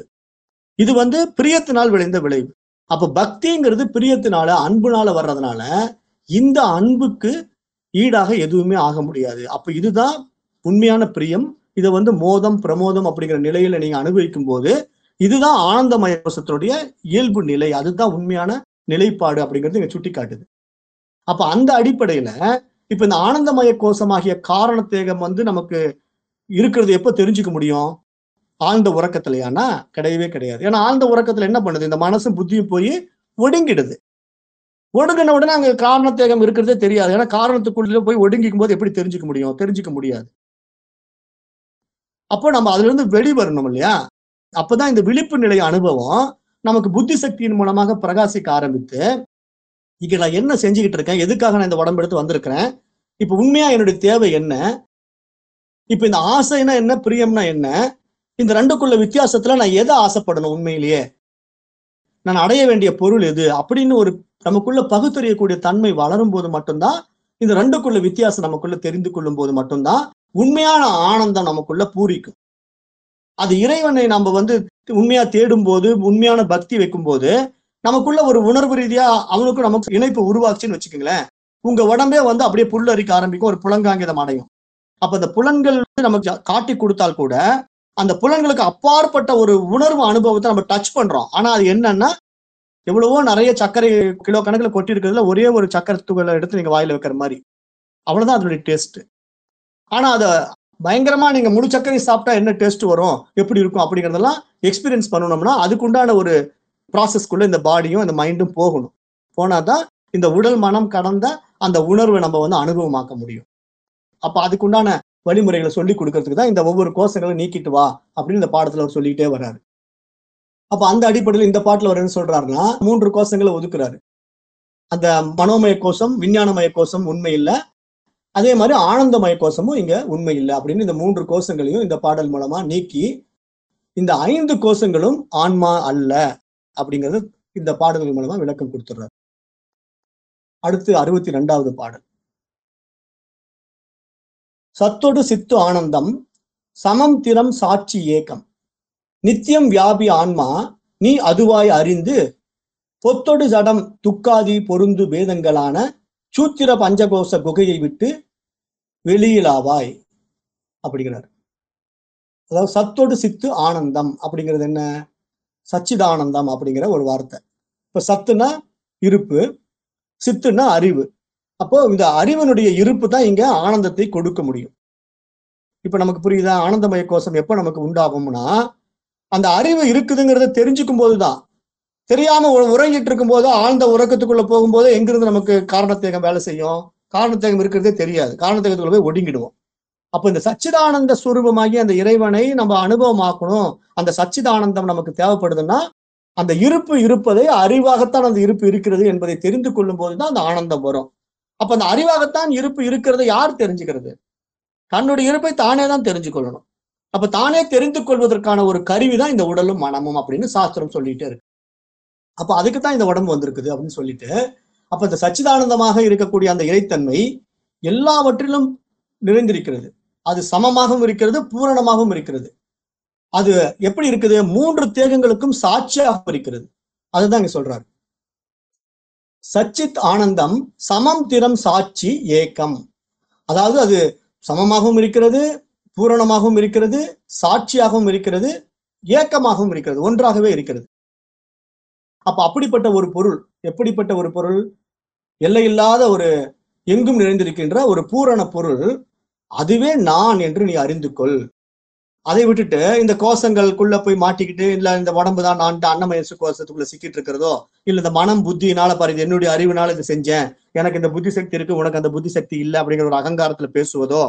இது வந்து பிரியத்தினால் விளைந்த விளைவு. அப்ப பக்திங்கிறது பிரியத்தினால அன்புனால வர்றதுனால இந்த அன்புக்கு ஈடாக எதுவுமே ஆக முடியாது. அப்ப இதுதான் உண்மையான பிரியம். இதை வந்து மோதம் பிரமோதம் அப்படிங்கிற நிலையில நீங்க அனுபவிக்கும் போது இதுதான் ஆனந்தமய கோஷத்தினுடைய இயல்பு நிலை. அதுதான் உண்மையான நிலைப்பாடு அப்படிங்கிறது இங்க சுட்டி காட்டுது அப்ப அந்த அடிப்படையில இப்ப இந்த ஆனந்தமய கோஷமாகிய காரணத்தேகம் வந்து நமக்கு இருக்கிறது எப்ப தெரிஞ்சுக்க முடியும்? ஆழ்ந்த உறக்கத்திலையானா கிடையவே கிடையாது. ஏன்னா ஆழ்ந்த உறக்கத்துல என்ன பண்ணுது? இந்த மனசும் புத்தியும் போய் ஒடுங்கிடுது. ஒடுங்கின உடனே அங்கே காரணத்தேகம் இருக்கிறதே தெரியாது. ஏன்னா காரணத்துக்குள்ள போய் ஒடுங்கிக்கும் போது எப்படி தெரிஞ்சுக்க முடியும்? தெரிஞ்சுக்க முடியாது. அப்போ நம்ம அதுல இருந்து வெளிவரணும் இல்லையா? அப்பதான் இந்த விழிப்பு நிலை அனுபவம் நமக்கு புத்தி சக்தியின் மூலமாக பிரகாசிக்க ஆரம்பித்து இங்க நான் என்ன செஞ்சுக்கிட்டு இருக்கேன்? எதுக்காக நான் இந்த உடம்பு எடுத்து வந்திருக்கிறேன்? இப்ப உண்மையா என்னுடைய தேவை என்ன? இப்ப இந்த ஆசைனா என்ன? பிரியம்னா என்ன? இந்த ரெண்டுக்குள்ள வித்தியாசத்துல நான் எதை ஆசைப்படணும் உண்மையிலேயே? நான் அடைய வேண்டிய பொருள் எது? அப்படின்னு ஒரு நமக்குள்ள பகுத்தறியக்கூடிய தன்மை வளரும் போது மட்டும்தான் இந்த ரெண்டுக்குள்ள வித்தியாசம் நமக்குள்ள தெரிந்து கொள்ளும் போது மட்டும்தான் உண்மையான ஆனந்தம் நமக்குள்ள பூரிக்கும். அது இறைவனை நம்ம வந்து உண்மையா தேடும் போது உண்மையான பக்தி வைக்கும் போது நமக்குள்ள ஒரு உணர்வு ரீதியா அவனுக்கும் நமக்கு இணைப்பு உருவாச்சுன்னு வச்சுக்கோங்களேன். உங்க உடம்பே வந்து அப்படியே புல்லரிக்க ஆரம்பிக்கும் ஒரு புலங்காங்கிதம் அடையும். அப்ப அந்த புலன்கள் வந்து நமக்கு காட்டி கொடுத்தால் கூட அந்த புலன்களுக்கு அப்பாற்பட்ட ஒரு உணர்வு அனுபவத்தை நம்ம டச் பண்றோம். ஆனா அது என்னன்னா எவ்வளவோ நிறைய சர்க்கரை கிலோ கணக்கில் கொட்டி இருக்கிறதுல ஒரே ஒரு சக்கரை துகளை எடுத்து நீங்க வாயில வைக்கிற மாதிரி. அவ்வளவுதான் அதனுடைய டேஸ்ட் ஆனா அதை பயங்கரமா நீங்க முழு சர்க்கரை சாப்பிட்டா என்ன டேஸ்ட் வரும்? எப்படி இருக்கும்? அப்படிங்கறதெல்லாம் எக்ஸ்பீரியன்ஸ் பண்ணணும்னா அதுக்குண்டான ஒரு ப்ராசஸ்க்குள்ள இந்த பாடியும் இந்த மைண்டும் போகணும். போனாதான் இந்த உடல் மனம் கடந்த அந்த உணர்வை நம்ம வந்து அனுபவமாக்க முடியும். அப்ப அதுக்குண்டான வழிமுறைகளை சொல்லி கொடுக்கறதுக்கு தான் இந்த ஒவ்வொரு கோஷங்களும் நீக்கிட்டு வா அப்படின்னு இந்த பாடத்துல அவர் சொல்லிக்கிட்டே வர்றாரு. அப்ப அந்த அடிப்படையில் இந்த பாட்டுல அவர் என்ன சொல்றாருன்னா மூன்று கோஷங்களை ஒதுக்குறாரு. அந்த மனோமய கோஷம் விஞ்ஞானமய கோஷம் உண்மை இல்லை. அதே மாதிரி ஆனந்தமய கோஷமும் இங்க உண்மை இல்லை அப்படின்னு இந்த மூன்று கோஷங்களையும் இந்த பாடல் மூலமா நீக்கி இந்த ஐந்து கோஷங்களும் ஆன்மா அல்ல அப்படிங்கிறது இந்த பாடல்கள் மூலமா விளக்கம் கொடுத்துடுறாரு அடுத்து அறுபத்தி ரெண்டாவது பாடல். சத்தொடு சித்து ஆனந்தம் சமம் திறம் சாட்சி ஏக்கம். நித்தியம் வியாபி ஆன்மா நீ அதுவாய் அறிந்து பொத்தொடு ஜடம் துக்காதி பொருந்து வேதங்களான சூத்திர பஞ்சகோச குகையை விட்டு வெளியிலாவாய் அப்படிங்கிறார். அதாவது சத்தொடு சித்து ஆனந்தம் அப்படிங்கிறது என்ன? சச்சிதானந்தம் அப்படிங்கிற ஒரு வார்த்தை. இப்ப சத்துனா இருப்பு சித்துனா அறிவு. அப்போ இந்த அறிவனுடைய இருப்பு தான் இங்க ஆனந்தத்தை கொடுக்க முடியும். இப்ப நமக்கு புரியுதா? ஆனந்தமய கோஷம் எப்ப நமக்கு உண்டாகும்னா அந்த அறிவு இருக்குதுங்கிறத தெரிஞ்சுக்கும் போதுதான். தெரியாம உறங்கிட்டு இருக்கும்போது ஆழ்ந்த உறக்கத்துக்குள்ள போகும்போது எங்கிருந்து நமக்கு காரணத்தேகம் வேலை செய்யும்? காரணத்தேகம் இருக்கிறதே தெரியாது. காரணத்தேகத்துக்குள்ள போய் ஒடுங்கிடுவோம். அப்ப இந்த சச்சிதானந்த சுரூபமாகி அந்த இறைவனை நம்ம அனுபவமாக்கணும். அந்த சச்சிதானந்தம் நமக்கு தேவைப்படுதுன்னா அந்த இருப்பு இருப்பதை அறிவாகத்தான் அந்த இருப்பு இருக்கிறது என்பதை தெரிந்து கொள்ளும் போதுதான் அந்த ஆனந்தம் வரும். அப்ப அந்த அறிவாகத்தான் இருப்பு இருக்கிறது யார் தெரிஞ்சுக்கிறது? தன்னுடைய இருப்பை தானே தான் தெரிஞ்சு கொள்ளணும் அப்ப தானே தெரிந்து கொள்வதற்கான ஒரு கருவிதான் இந்த உடலும் மனமும் அப்படின்னு சாஸ்திரம் சொல்லிட்டே இருக்கு. அப்ப அதுக்கு தான் இந்த உடம்பு வந்திருக்குது அப்படின்னு சொல்லிட்டு அப்ப இந்த சச்சிதானந்தமாக இருக்கக்கூடிய அந்த இறைத்தன்மை எல்லாவற்றிலும் நிறைந்திருக்கிறது. அது சமமாகவும் இருக்கிறது பூரணமாகவும் இருக்கிறது. அது எப்படி இருக்குது? மூன்று தேகங்களுக்கும் சாட்சியாக இருக்கிறது. அதுதான் இங்க சொல்றாரு. சச்சித் ஆனந்தம் சமம் திறம் சாட்சி ஏக்கம். அதாவது அது சமமாகவும் இருக்கிறது பூரணமாகவும் இருக்கிறது சாட்சியாகவும் இருக்கிறது ஏக்கமாகவும் இருக்கிறது ஒன்றாகவே இருக்கிறது. அப்ப அப்படிப்பட்ட ஒரு பொருள் எப்படிப்பட்ட ஒரு பொருள்? எல்லையில்லாத ஒரு எங்கும் நிறைந்திருக்கின்ற ஒரு பூரண பொருள் அதுவே நான் என்று நீ அறிந்து கொள். அதை விட்டுட்டு இந்த கோஷங்களுக்குள்ள போய் மாட்டிக்கிட்டு இல்ல இந்த உடம்பு தான் நான் அன்னமய கோஷத்துக்குள்ள சிக்கிட்டு இருக்கிறதோ இல்ல இந்த மனம் புத்தியினால பாரு இது என்னுடைய அறிவுனால இது செஞ்சேன் எனக்கு இந்த புத்தி சக்தி இருக்கு உனக்கு அந்த புத்தி சக்தி இல்லை அப்படிங்கிற ஒரு அகங்காரத்துல பேசுவதோ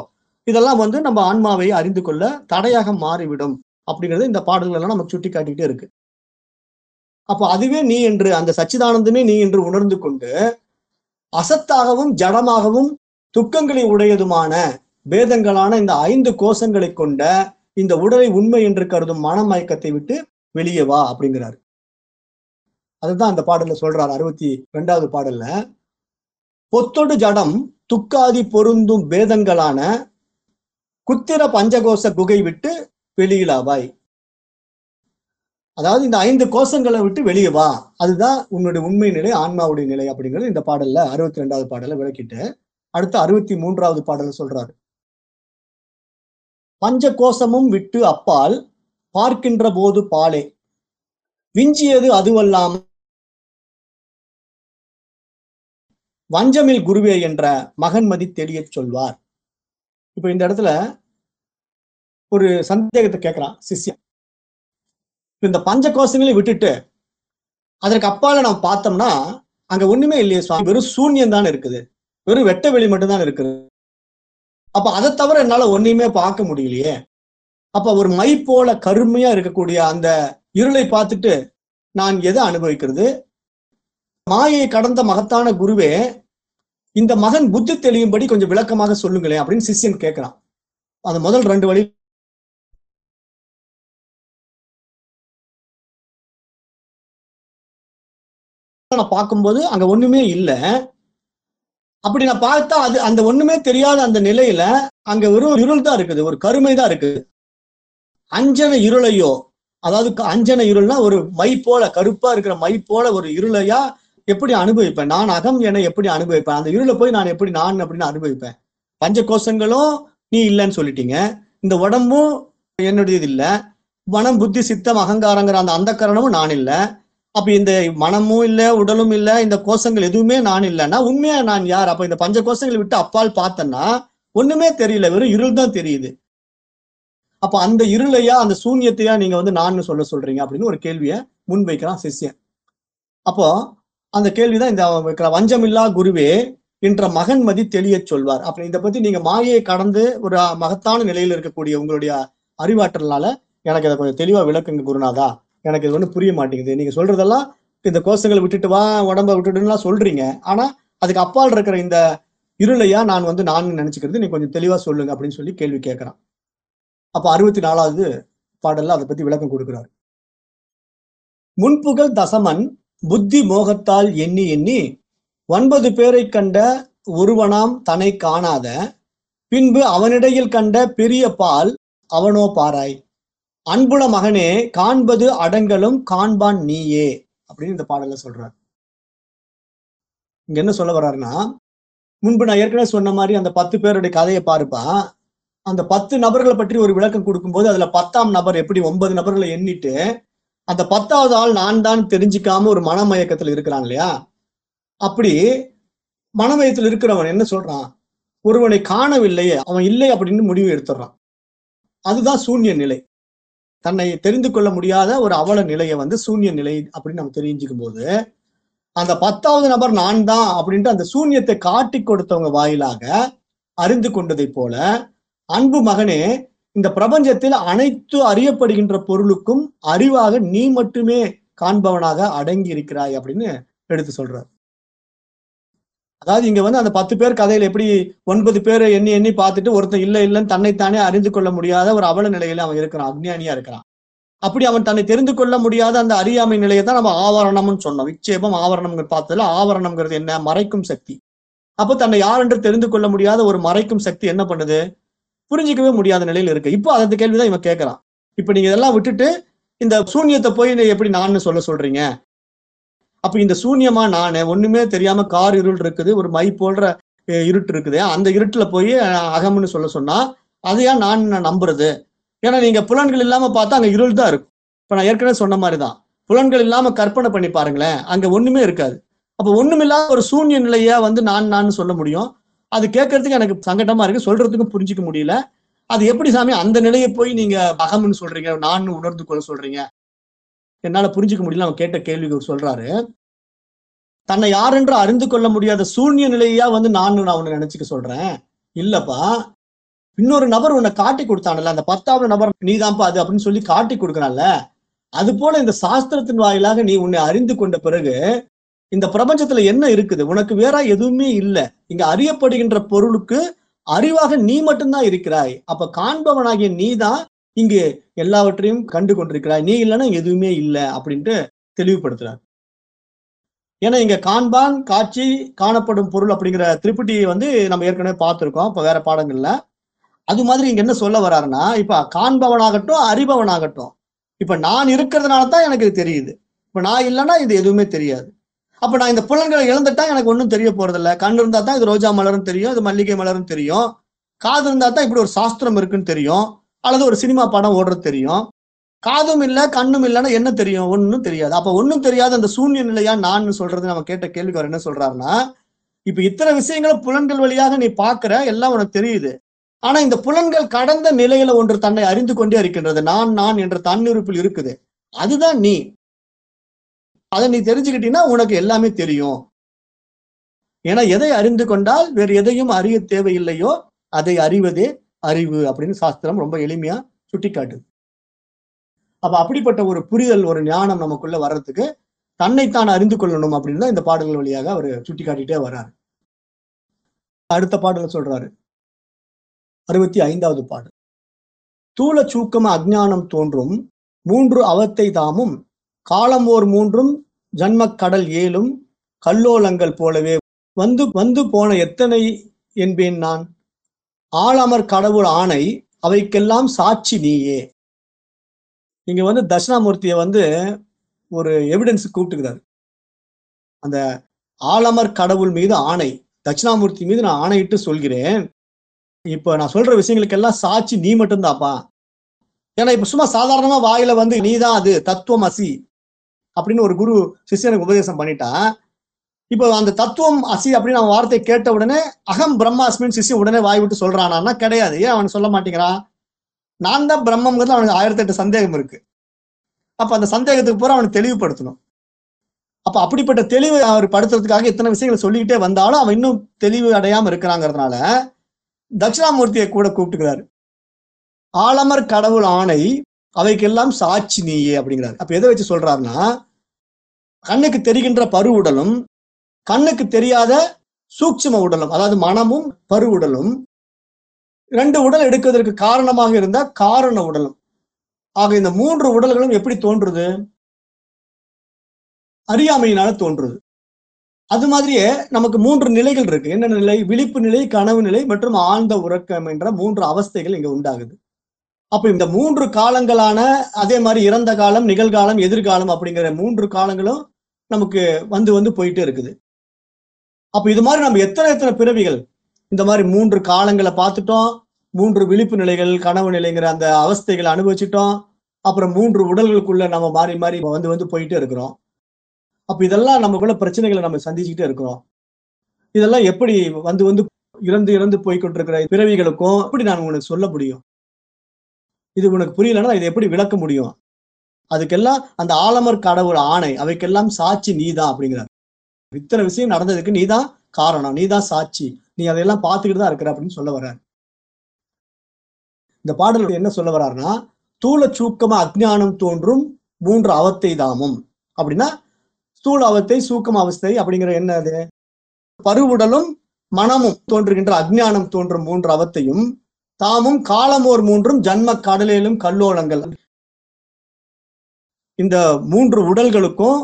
இதெல்லாம் வந்து நம்ம ஆன்மாவை அறிந்து கொள்ள தடையாக மாறிவிடும் அப்படிங்கிறது இந்த பாடல்கள் எல்லாம் நமக்கு சுட்டி காட்டிக்கிட்டே இருக்கு. அப்போ அதுவே நீ என்று அந்த சச்சிதானந்தமே நீ என்று உணர்ந்து கொண்டு அசத்தாகவும் ஜடமாகவும் துக்கங்களை உடையதுமான பேதங்களான இந்த ஐந்து கோஷங்களை கொண்ட இந்த உடலை உண்மை என்று கருதும் மனமயக்கத்தை விட்டு வெளியே வா அப்படிங்கிறாரு. அதுதான் அந்த பாடல்ல சொல்றாரு அறுபத்தி ரெண்டாவது பாடல்ல. பொத்தொடு ஜடம் துக்காதி பொருந்தும் பேதங்களான குத்திர பஞ்சகோச குகை விட்டு வெளியிலாவாய் அதாவது இந்த ஐந்து கோஷங்களை விட்டு வெளியே வா. அதுதான் உன்னுடைய உண்மை நிலை ஆன்மாவுடைய நிலை அப்படிங்கிறது இந்த பாடல்ல அறுபத்தி ரெண்டாவது பாடல விளக்கிட்டு அடுத்து அறுபத்தி மூன்றாவது பாடல சொல்றாரு. பஞ்ச கோஷமும் விட்டு அப்பால் பார்க்கின்ற போது பாலே. விஞ்சியது அதுவல்லாம் வஞ்சமில் குருவே என்ற மகன்மதி தெளிய சொல்வார். இப்ப இந்த இடத்துல ஒரு சந்தேகத்தை கேட்கிறான் சிஷ்யன் இந்த பஞ்ச கோஷங்களை விட்டுட்டு அதற்கு அப்பால நாம் பார்த்தோம்னா அங்க ஒண்ணுமே இல்லையே சுவாமி. வெறும் சூன்யம் தான் இருக்குது. வெறும் வெட்ட வெளி மட்டும்தான் இருக்குது. அப்ப அதை தவிர என்னால ஒன்னையுமே பார்க்க முடியலையே. அப்ப ஒரு மை போல கருமையா இருக்கக்கூடிய அந்த இருளை பார்த்துட்டு நான் எதை அனுபவிக்கிறது? மாயை கடந்த மகத்தான குருவே இந்த மகன் புத்தி தெளியும்படி கொஞ்சம் விளக்கமாக சொல்லுங்களேன் அப்படின்னு சிஷ்யன் கேட்கிறான். அந்த முதல் ரெண்டு வழி நான் பார்க்கும்போது அங்க ஒண்ணுமே இல்லை. அப்படி நான் பார்த்தா அது அந்த ஒண்ணுமே தெரியாத அந்த நிலையில அங்க வெறும் இருள் தான் இருக்குது ஒரு கருமை தான் இருக்குது. அஞ்சன இருளையோ அதாவது க- அஞ்சன இருள்னா ஒரு மை போல கருப்பா இருக்கிற மை போல ஒரு இருளையா எப்படி அனுபவிப்பேன்? நான் அகம் என எப்படி அனுபவிப்பேன்? அந்த இருளை போய் நான் எப்படி நான் அப்படின்னு அனுபவிப்பேன்? பஞ்ச கோஷங்களும் நீ இல்லைன்னு சொல்லிட்டீங்க. இந்த உடம்பும் என்னுடையது இல்லை மனம் புத்தி சித்தம் அகங்காரங்கிற அந்த அந்த கரணமும் நான் இல்லை. அப்ப இந்த மனமும் இல்ல உடலும் இல்ல இந்த கோஷங்கள் எதுவுமே நான் இல்லைன்னா உண்மையா நான் யார்? அப்ப இந்த பஞ்ச கோஷங்களை விட்டு அப்பால் பார்த்தேன்னா ஒண்ணுமே தெரியல. வெறும் இருள் தான் தெரியுது. அப்ப அந்த இருளையா அந்த சூன்யத்தையா நீங்க வந்து நான் சொல்ல சொல்றீங்க அப்படின்னு ஒரு கேள்வியை முன்வைக்கிறான் சிஷ்யன். அப்போ அந்த கேள்விதான் இந்த வஞ்சமில்லா குருவே என்ற மகன்மதி தெளியச் சொல்வார். அப்ப இதை பத்தி நீங்க மாயையை கடந்து ஒரு மகத்தான நிலையில் இருக்கக்கூடிய உங்களுடைய அறிவாற்றல்னால எனக்கு இதை கொஞ்சம் தெளிவா விளக்குங்க குருநாதா. எனக்கு இது ஒன்றும் புரிய மாட்டேங்குது. நீங்கள் சொல்றதெல்லாம் இந்த கோஷங்களை விட்டுட்டு வா உடம்ப விட்டுட்டுலாம் சொல்றீங்க. ஆனால் அதுக்கு அப்பால் இருக்கிற இந்த இருளையா நான் வந்து நான் நினைச்சுக்கிறது நீ கொஞ்சம் தெளிவாக சொல்லுங்க அப்படின்னு சொல்லி கேள்வி கேட்குறான். அப்போ அறுபத்தி நாலாவது பாடலில் அதை பற்றி விளக்கம் கொடுக்குறாரு. முன்புகழ் தசமன் புத்தி மோகத்தால் எண்ணி எண்ணி ஒன்பது பேரை கண்ட ஒருவனாம் தன்னை காணாத பின்பு அவனிடையில் கண்ட பெரிய பால் அவனோ பாராய். அன்புல மகனே காண்பது அடங்கலும் காண்பான் நீயே அப்படின்னு இந்த பாடல்ல சொல்றார். இங்க என்ன சொல்ல வர்றாருன்னா முன்பு நான் ஏற்கனவே சொன்ன மாதிரி அந்த பத்து பேருடைய கதையை பாருப்பா. அந்த பத்து நபர்களை பற்றி ஒரு விளக்கம் கொடுக்கும்போது அதுல பத்தாம் நபர் எப்படி ஒன்பது நபர்களை எண்ணிட்டு அந்த பத்தாவது ஆள் நான் தான் தெரிஞ்சுக்காம ஒரு மனமயக்கத்துல இருக்கிறான் இல்லையா? அப்படி மனமயத்தில் இருக்கிறவன் என்ன சொல்றான்? ஒருவனை காணவில்லையே அவன் இல்லை அப்படின்னு முடிவு எடுத்துடுறான். அதுதான் சூன்ய நிலை. தன்னை தெரிந்து கொள்ள முடியாத ஒரு அவல நிலையை வந்து சூன்ய நிலை அப்படின்னு நம்ம தெரிஞ்சுக்கும் போது அந்த பத்தாவது நபர் நான் தான் அப்படின்ட்டு அந்த சூன்யத்தை காட்டி கொடுத்தவங்க வாயிலாக அறிந்து கொண்டதை போல அன்பு மகனே இந்த பிரபஞ்சத்தில் அனைத்து அறியப்படுகின்ற பொருளுக்கும் அறிவாக நீ மட்டுமே காண்பவனாக அடங்கி இருக்கிறாய் அப்படின்னு எடுத்து சொல்றார். அதாவது இங்க வந்து அந்த பத்து பேர் கதையில எப்படி ஒன்பது பேரை எண்ணி எண்ணி பார்த்துட்டு ஒருத்தன் இல்லை இல்லைன்னு தன்னைத்தானே அறிந்து கொள்ள முடியாத ஒரு அவல நிலையில அவன் இருக்கிறான் அக்ஞானியா இருக்கிறான். அப்படி அவன் தன்னை தெரிந்து கொள்ள முடியாத அந்த அறியாமை நிலையை தான் நம்ம ஆவரணம்னு சொன்னோம். விக்ஷேபம் ஆவரணம்ங்கிற பார்த்ததுல ஆவரணம்ங்கிறது என்ன? மறைக்கும் சக்தி. அப்போ தன்னை யார் என்று தெரிந்து கொள்ள முடியாத ஒரு மறைக்கும் சக்தி என்ன பண்ணுது? புரிஞ்சிக்கவே முடியாத நிலையில இருக்கு. இப்போ அந்த கேள்விதான் இவன் கேட்கறான். இப்ப நீங்க இதெல்லாம் விட்டுட்டு இந்த சூன்யத்தை போய் எப்படி நான்னு சொல்ல சொல்றீங்க? அப்ப இந்த சூன்யமா நானே ஒண்ணுமே தெரியாம கார் இருள் இருக்குது ஒரு மை போன்ற இருட்டு இருக்குது. அந்த இருட்டுல போய் அகம்னு சொல்ல சொன்னா அதையா நான் நம்புறது? ஏன்னா நீங்க புலன்கள் இல்லாம பார்த்தா அங்க இருள் தான் இருக்கும். இப்ப நான் ஏற்கனவே சொன்ன மாதிரிதான். புலன்கள் இல்லாம கற்பனை பண்ணி பாருங்களேன் அங்க ஒண்ணுமே இருக்காது. அப்ப ஒண்ணுமில்லாத ஒரு சூன்ய நிலைய வந்து நான் நான் சொல்ல முடியும். அது கேட்கறதுக்கு எனக்கு சங்கடமா இருக்கு சொல்றதுக்கும் புரிஞ்சுக்க முடியல. அது எப்படி சாமி அந்த நிலையை போய் நீங்க அகம்னு சொல்றீங்க நான் உணர்ந்து கொள்ள சொல்றீங்க? என்னால புரிஞ்சுக்க முடியல. அவன் கேட்ட கேள்விக்கு அவர் சொல்றாரு. தன்னை யாரென்று அறிந்து கொள்ள முடியாத சூன்ய நிலையா வந்து நான் நான் உன்னை நினைச்சுக்க சொல்றேன். இல்லப்பா. இன்னொரு நபர் உன்னை காட்டி கொடுத்தானல்ல. அந்த பத்தாவது நபர் நீதான்ப்பா அது அப்படின்னு சொல்லி காட்டி கொடுக்கறான்ல. அது போல இந்த சாஸ்திரத்தின் வாயிலாக நீ உன்னை அறிந்து கொண்ட பிறகு இந்த பிரபஞ்சத்துல என்ன இருக்குது? உனக்கு வேற எதுவுமே இல்லை. இங்க அறியப்படுகின்ற பொருளுக்கு அறிவாக நீ மட்டும்தான் இருக்கிறாய். அப்ப காண்பவனாகிய நீ தான் இங்கு எல்லாவற்றையும் கண்டு கொண்டிருக்கிறாய். நீ இல்லைன்னா எதுவுமே இல்லை அப்படின்ட்டு தெளிவுபடுத்துறார். ஏன்னா இங்க காண்பான் காட்சி காணப்படும் பொருள் அப்படிங்கிற திருப்பட்டியை வந்து நம்ம ஏற்கனவே பார்த்திருக்கோம் இப்போ வேற பாடங்கள்ல. அது மாதிரி இங்க என்ன சொல்ல வர்றாருன்னா இப்ப காண்பவனாகட்டும் அறிபவனாகட்டும் இப்ப நான் இருக்கிறதுனால தான் எனக்கு இது தெரியுது. இப்ப நான் இல்லைன்னா இது எதுவுமே தெரியாது. அப்ப நான் இந்த புலன்களை இழந்துட்டா எனக்கு ஒன்றும் தெரிய போறதில்ல. கண் இருந்தா தான் இது ரோஜா மலரும் தெரியும் இது மல்லிகை மலரும் தெரியும். காது இருந்தா தான் இப்படி ஒரு சாஸ்திரம் இருக்குன்னு தெரியும். அல்லது ஒரு சினிமா படம் ஓடுறது தெரியும். காதும் இல்லை கண்ணும் இல்லைன்னா என்ன தெரியும்? ஒன்றும் தெரியாது. அப்போ ஒன்றும் தெரியாத அந்த சூன்ய நிலையா நான் சொல்றது நம்ம கேட்ட கேள்விக்கு அவர் என்ன சொல்றாருன்னா இப்போ இத்தனை விஷயங்களை புலன்கள் வழியாக நீ பார்க்குற எல்லாம் உனக்கு தெரியுது. ஆனா இந்த புலன்கள் கடந்த நிலையில ஒன்று தன்னை அறிந்து கொண்டே இருக்கின்றது. நான் நான் என்ற தன்னிருப்பில் இருக்குது. அதுதான் நீ. அதை நீ தெரிஞ்சுக்கிட்டீங்கன்னா உனக்கு எல்லாமே தெரியும். ஏன்னா எதை அறிந்து கொண்டால் வேறு எதையும் அறிய தேவையில்லையோ அதை அறிவதே அறிவு அப்படின்னு சாஸ்திரம் ரொம்ப எளிமையா சுட்டி காட்டுது அப்ப அப்படிப்பட்ட ஒரு புரிதல் ஒரு ஞானம் நமக்குள்ள வர்றதுக்கு தன்னைத்தான் அறிந்து கொள்ளணும் அப்படின்னு தான் இந்த பாடல்கள் வழியாக அவர் சுட்டி காட்டிட்டே வர்றாரு. அடுத்த பாடல சொல்றாரு. அறுபத்தி ஐந்தாவது பாடல். தூள சூக்கம அஜ்ஞானம் தோன்றும் மூன்று அவத்தை தாமும் காலம் ஓர் மூன்றும் ஜன்மக் கடல் ஏழும் கல்லோலங்கள் போலவே வந்து வந்து போன எத்தனை என்பேன் நான்? ஆளமர் கடவுள் ஆணை அவைக்கெல்லாம் சாட்சி நீயே. இங்க வந்து தட்சிணாமூர்த்தியை வந்து ஒரு எவிடன்ஸ் கூப்பிட்டுக்கிறாரு. அந்த ஆலமர் கடவுள் மீது ஆணை தட்சிணாமூர்த்தி மீது நான் ஆணையிட்டு சொல்கிறேன். இப்போ நான் சொல்ற விஷயங்களுக்கெல்லாம் சாட்சி நீ மட்டும்தாப்பா. ஏன்னா இப்ப சும்மா சாதாரணமா வாயில வந்து நீதான் அது தத்துவம் அசி அப்படின்னு ஒரு குரு சிஷ்யனுக்கு உபதேசம் பண்ணிட்டா இப்போ அந்த தத்துவம் அசி அப்படின்னு அவன் வார்த்தையை கேட்ட உடனே அகம் பிரம்மாஸ்மின் சிசி உடனே வாய் விட்டு சொல்றானா கிடையாது. ஏன் அவன் சொல்ல மாட்டேங்கிறான்? நான் தான் பிரம்மங்கிறது அவனுக்கு ஆயிரத்தி எட்டு சந்தேகம் இருக்கு. அப்ப அந்த சந்தேகத்துக்கு பூரா அவனை தெளிவுபடுத்தணும். அப்ப அப்படிப்பட்ட தெளிவு அவர் படுத்துறதுக்காக இத்தனை விஷயங்களை சொல்லிக்கிட்டே வந்தாலும் அவன் இன்னும் தெளிவு அடையாம இருக்கிறாங்கிறதுனால தட்சிணாமூர்த்தியை கூட கூப்பிட்டுக்கிறாரு. ஆலமர் கடவுள் ஆணை அவைக்கெல்லாம் சாட்சி நீயே அப்படிங்கிறாரு. அப்ப எதை வச்சு சொல்றாருன்னா கண்ணுக்கு தெரிகின்ற பருவுடலும் உடலும் கண்ணுக்கு தெரியாத சூட்சும உடலும் அதாவது மனமும் பரு உடலும் ரெண்டு உடல் எடுக்கிறதுக்கு காரணமாக இருந்த காரண உடலும். ஆக இந்த மூன்று உடல்களும் எப்படி தோன்றுது? அறியாமையினால தோன்றுது. அது மாதிரியே நமக்கு மூன்று நிலைகள் இருக்கு. என்ன நிலை? விழிப்பு நிலை கனவு நிலை மற்றும் ஆழ்ந்த உறக்கம் என்ற மூன்று அவஸ்தைகள் இங்க உண்டாகுது. அப்ப இந்த மூன்று காலங்களான அதே மாதிரி இறந்த காலம் நிகழ்காலம் எதிர்காலம் அப்படிங்கிற மூன்று காலங்களும் நமக்கு வந்து வந்து போயிட்டே இருக்குது. அப்ப இது மாதிரி நம்ம எத்தனை எத்தனை பிறவிகள்? இந்த மாதிரி மூன்று காலங்களை பார்த்துட்டோம். மூன்று விழிப்பு நிலைகள் கனவு நிலைங்கிற அந்த அவஸ்தைகளை அனுபவிச்சுட்டோம். அப்புறம் மூன்று உடல்களுக்குள்ள நம்ம மாறி மாறி வந்து வந்து போயிட்டே இருக்கிறோம். அப்ப இதெல்லாம் நமக்குள்ள பிரச்சனைகளை நம்ம சந்திச்சுக்கிட்டே இருக்கிறோம். இதெல்லாம் எப்படி வந்து வந்து இறந்து இறந்து போய்கொண்டிருக்கிற பிறவிகளுக்கும் எப்படி நான் உனக்கு சொல்ல முடியும்? இது உனக்கு புரியலன்னா இதை எப்படி விளக்க முடியும்? அதுக்கெல்லாம் அந்த ஆலமர் கடவுள் ஆணை அவைக்கெல்லாம் சாட்சி நீதான் அப்படிங்கிறார். இத்தனை விஷயம் நடந்ததுக்கு நீதான் காரணம் நீதான் சாட்சி. நீ அதையெல்லாம் பார்த்துக்கிட்டு தான் இருக்கிற அப்படின்னு சொல்ல வர்றார். இந்த பாடல் என்ன சொல்ல வர்றாருன்னா ஸ்தூல சூக்கமா அஜ்ஞானம் தோன்றும் மூன்று அவத்தை தாமும். அப்படின்னா ஸ்தூல அவத்தை சூக்கம் அவஸ்தை அப்படிங்கிற என்ன அது? பருவுடலும் மனமும் தோன்றுகின்ற அஜ்ஞானம் தோன்றும் மூன்று அவத்தையும் தாமும் காலமோர் மூன்றும் ஜன்ம கடலிலும் கல்லோலங்கள். இந்த மூன்று உடல்களுக்கும்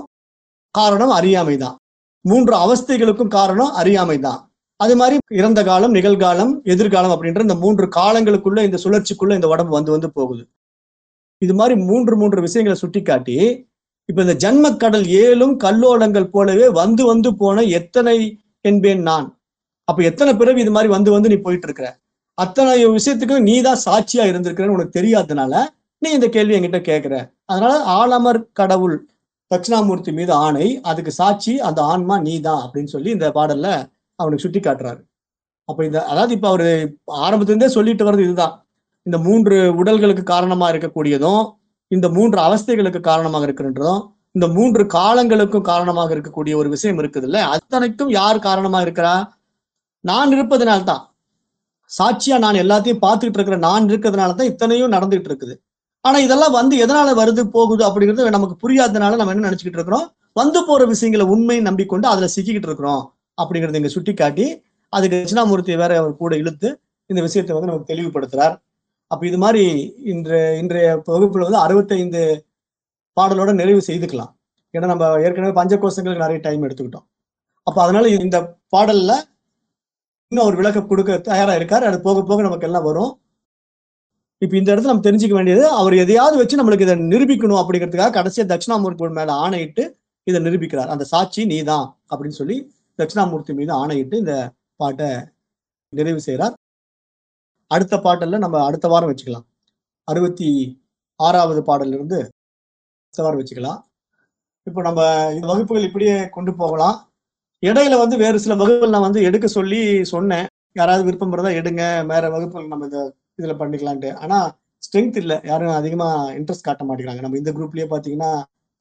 காரணம் அறியாமை தான் மூன்று அவஸ்தைகளுக்கும் காரணம் அறியாமை தான் அது மாதிரி இறந்த காலம் நிகழ்காலம் எதிர்காலம் அப்படின்ற இந்த மூன்று காலங்களுக்குள்ள இந்த சுழற்சிக்குள்ள இந்த உடம்பு வந்து வந்து போகுது. இது மாதிரி மூன்று மூன்று விஷயங்களை சுட்டிக்காட்டி இப்ப இந்த ஜன்ம கடல் ஏழும் கல்லோலங்கள் போலவே வந்து வந்து போன எத்தனை என்பேன் நான். அப்ப எத்தனை பிறகு இது மாதிரி வந்து வந்து நீ போயிட்டு இருக்கிற அத்தனை விஷயத்துக்கும் நீ தான் சாட்சியா இருந்திருக்கிறன்னு உனக்கு தெரியாதனால நீ இந்த கேள்வி என்கிட்ட கேட்கிற அதனால ஆலமர் கடவுள் தட்சிணாமூர்த்தி மீது ஆணை அதுக்கு சாட்சி அந்த ஆன்மா நீ தான் அப்படின்னு சொல்லி இந்த பாடல்ல அவனுக்கு சுட்டி காட்டுறாரு. அப்ப இந்த அதாவது இப்ப அவரு ஆரம்பத்திலிருந்தே சொல்லிட்டு வர்றது இதுதான். இந்த மூன்று உடல்களுக்கு காரணமா இருக்கக்கூடியதும் இந்த மூன்று அவஸ்தைகளுக்கு காரணமாக இருக்கின்றதும் இந்த மூன்று காலங்களுக்கும் காரணமாக இருக்கக்கூடிய ஒரு விஷயம் இருக்குது இல்ல அத்தனைக்கும் யார் காரணமா இருக்கிறா? நான் இருப்பதனால்தான். சாட்சியா நான் எல்லாத்தையும் பார்த்துக்கிட்டு இருக்கிற நான் இருக்கிறதுனால தான் இத்தனையும் நடந்துகிட்டு இருக்குது. ஆனா இதெல்லாம் வந்து எதனால வருது போகுது அப்படிங்கிறது நமக்கு புரியாததுனால நம்ம என்ன நினைச்சுக்கிட்டு இருக்கிறோம்? வந்து போற விஷயங்களை உண்மை நம்பிக்கொண்டு அதுல சிக்கிக்கிட்டு இருக்கிறோம் அப்படிங்கறத இங்க சுட்டி காட்டி அதுக்கு தட்சிணாமூர்த்தி வேற அவர் கூட இழுத்து இந்த விஷயத்தை வந்து நமக்கு தெளிவுபடுத்துறார். அப்ப இது மாதிரி இன்று இன்றைய வகுப்புல வந்து அறுபத்தைந்து பாடலோட நிறைவு செய்துக்கலாம். ஏன்னா நம்ம ஏற்கனவே பஞ்சகோஷங்களுக்கு நிறைய டைம் எடுத்துக்கிட்டோம். அப்ப அதனால இந்த பாடல்ல இன்னும் ஒரு விளக்கம் கொடுக்க தயாரா இருக்கார். அது போக போக நமக்கு எல்லாம் வரும். இப்ப இந்த இடத்துல நம்ம தெரிஞ்சுக்க வேண்டியது அவர் எதையாவது வச்சு நம்மளுக்கு இதை நிரூபிக்கணும் அப்படிங்கிறதுக்காக கடைசியா தட்சிணாமூர்த்தி மேல ஆணையிட்டு இதை நிரூபிக்கிறார். அந்த சாட்சி நீதான் அப்படின்னு சொல்லி தட்சிணாமூர்த்தி மீது ஆணையிட்டு இந்த பாட்டை நிறைவு செய்கிறார். அடுத்த பாட்டல்ல நம்ம அடுத்த வாரம் வச்சுக்கலாம். அறுபத்தி ஆறாவது பாடல்ல இருந்து அடுத்த வாரம் வச்சுக்கலாம். இப்போ நம்ம இந்த வகுப்புகள் இப்படியே கொண்டு போகலாம். இடையில வந்து வேறு சில வகுப்புகள் நான் வந்து எடுக்க சொல்லி சொன்னேன். யாராவது விருப்பம் இருந்தா எடுங்க. வேற வகுப்புகள் நம்ம இந்த இதுல பண்ணிக்கலான்ட்டு. ஆனா ஸ்ட்ரென்த் இல்லை. யாரும் அதிகமா இன்ட்ரெஸ்ட் காட்ட மாட்டேங்கிறாங்க. நம்ம இந்த குரூப்லயே பாத்தீங்கன்னா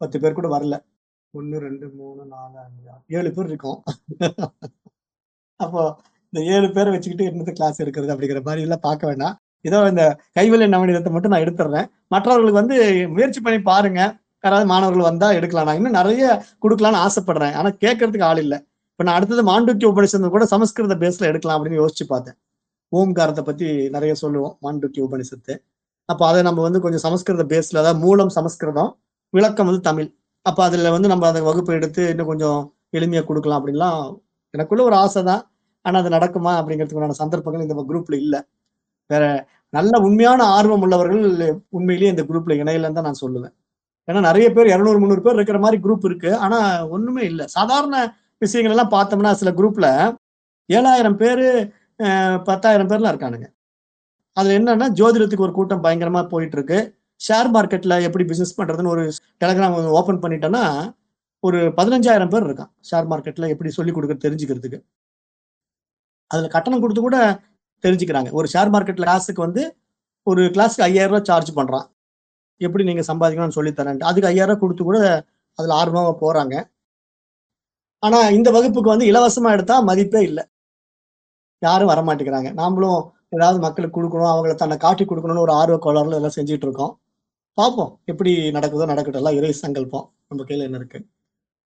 பத்து பேர் கூட வரல. ஒன்னு ரெண்டு மூணு நாலு அஞ்சு ஏழு பேர் இருக்கோம். அப்போ இந்த ஏழு பேரை வச்சுக்கிட்டு என்னது கிளாஸ் எடுக்கிறது அப்படிங்கிற மாதிரி எல்லாம் பார்க்க வேண்டாம். ஏதோ இந்த கைவெளி நவநீதத்தை மட்டும் நான் எடுத்துடுறேன். மற்றவர்களுக்கு வந்து முயற்சி பண்ணி பாருங்க. யாராவது மாணவர்கள் வந்தா எடுக்கலாம். நான் இன்னும் நிறைய கொடுக்கலாம்னு ஆசைப்படுறேன். ஆனா கேட்கறதுக்கு ஆள் இல்லை. இப்ப நான் அடுத்தது மாண்டூக்கிய உபனிஷத்து கூட சமஸ்கிருத பேஸ்ல எடுக்கலாம் அப்படின்னு யோசிச்சு பார்த்தேன். ஓம்காரத்தை பத்தி நிறைய சொல்லுவோம். மாண்டூக்கிய உபனிஷத்து அப்ப அதை நம்ம வந்து கொஞ்சம் சமஸ்கிருத பேஸ்ல அதாவது மூலம் சமஸ்கிருதம் விளக்கம் வந்து தமிழ். அப்ப அதுல வந்து நம்ம அதை வகுப்பு எடுத்து இன்னும் கொஞ்சம் எளிமையா கொடுக்கலாம் அப்படின்லாம் எனக்குள்ள ஒரு ஆசை தான். ஆனா அது நடக்குமா அப்படிங்கிறதுக்கான சந்தர்ப்பங்கள் இந்த குரூப்ல இல்லை. வேற நல்ல உண்மையான ஆர்வம் உள்ளவர்கள் உண்மையிலேயே இந்த குரூப்ல இணையலன்னு தான் நான் சொல்லுவேன். ஏன்னா நிறைய பேர் இரநூறு முந்நூறு பேர் இருக்கிற மாதிரி குரூப் இருக்கு. ஆனா ஒண்ணுமே இல்லை. சாதாரண விஷயங்கள் எல்லாம் பார்த்தோம்னா சில குரூப்ல ஏழாயிரம் பேரு பத்தாயிரம் பேர்லாம் இருக்கானுங்க. அதுல என்னன்னா ஜோதிடத்துக்கு ஒரு கூட்டம் பயங்கரமா போயிட்டு இருக்கு ஷேர் மார்க்கெட்ல எப்படி பிசினஸ் பண்றதுன்னு ஒரு டெலகிராம் ஓபன் பண்ணிட்டேன்னா ஒரு பதினஞ்சாயிரம் பேர் இருக்கான் ஷேர் மார்க்கெட்ல எப்படி சொல்லி கொடுக்க தெரிஞ்சுக்கிறதுக்கு. அதுல கட்டணம் கொடுத்து கூட தெரிஞ்சுக்கிறாங்க. ஒரு ஷேர் மார்க்கெட்ல கிளாஸுக்கு வந்து ஒரு கிளாஸுக்கு ஐயாயிரம் ரூபாய் சார்ஜ் பண்றான். எப்படி நீங்க சம்பாதிக்கணும்னு சொல்லி தரேன் அதுக்கு ஐயாயிரம் ரூபாய் கொடுத்து கூட அதுல ஆர்வமாக போறாங்க. ஆனா இந்த வகுப்புக்கு வந்து இலவசமா எடுத்தா மதிப்பே இல்லை. யாரும் வர மாட்டேங்கிறாங்க நாமளும் ஏதாவது மக்களுக்கு கொடுக்கணும் அவங்கள தன்னை காட்டி கொடுக்கணும்னு ஒரு ஆர்வ கோளாறுல எல்லாம் செஞ்சுட்டு இருக்கோம். பார்ப்போம். எப்படி நடக்குதோ நடக்கட்டும். எல்லாம் இறை சங்கல்பம். நம்ம கையில் என்ன இருக்கு?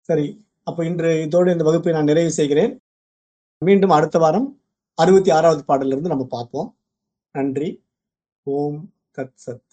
சரி. அப்போ இன்று இதோடு இந்த வகுப்பை நான் நிறைவு செய்கிறேன். மீண்டும் அடுத்த வாரம் அறுபத்தி ஆறாவது பாடலிருந்து நம்ம பார்ப்போம். நன்றி. ஓம் தத் சத்.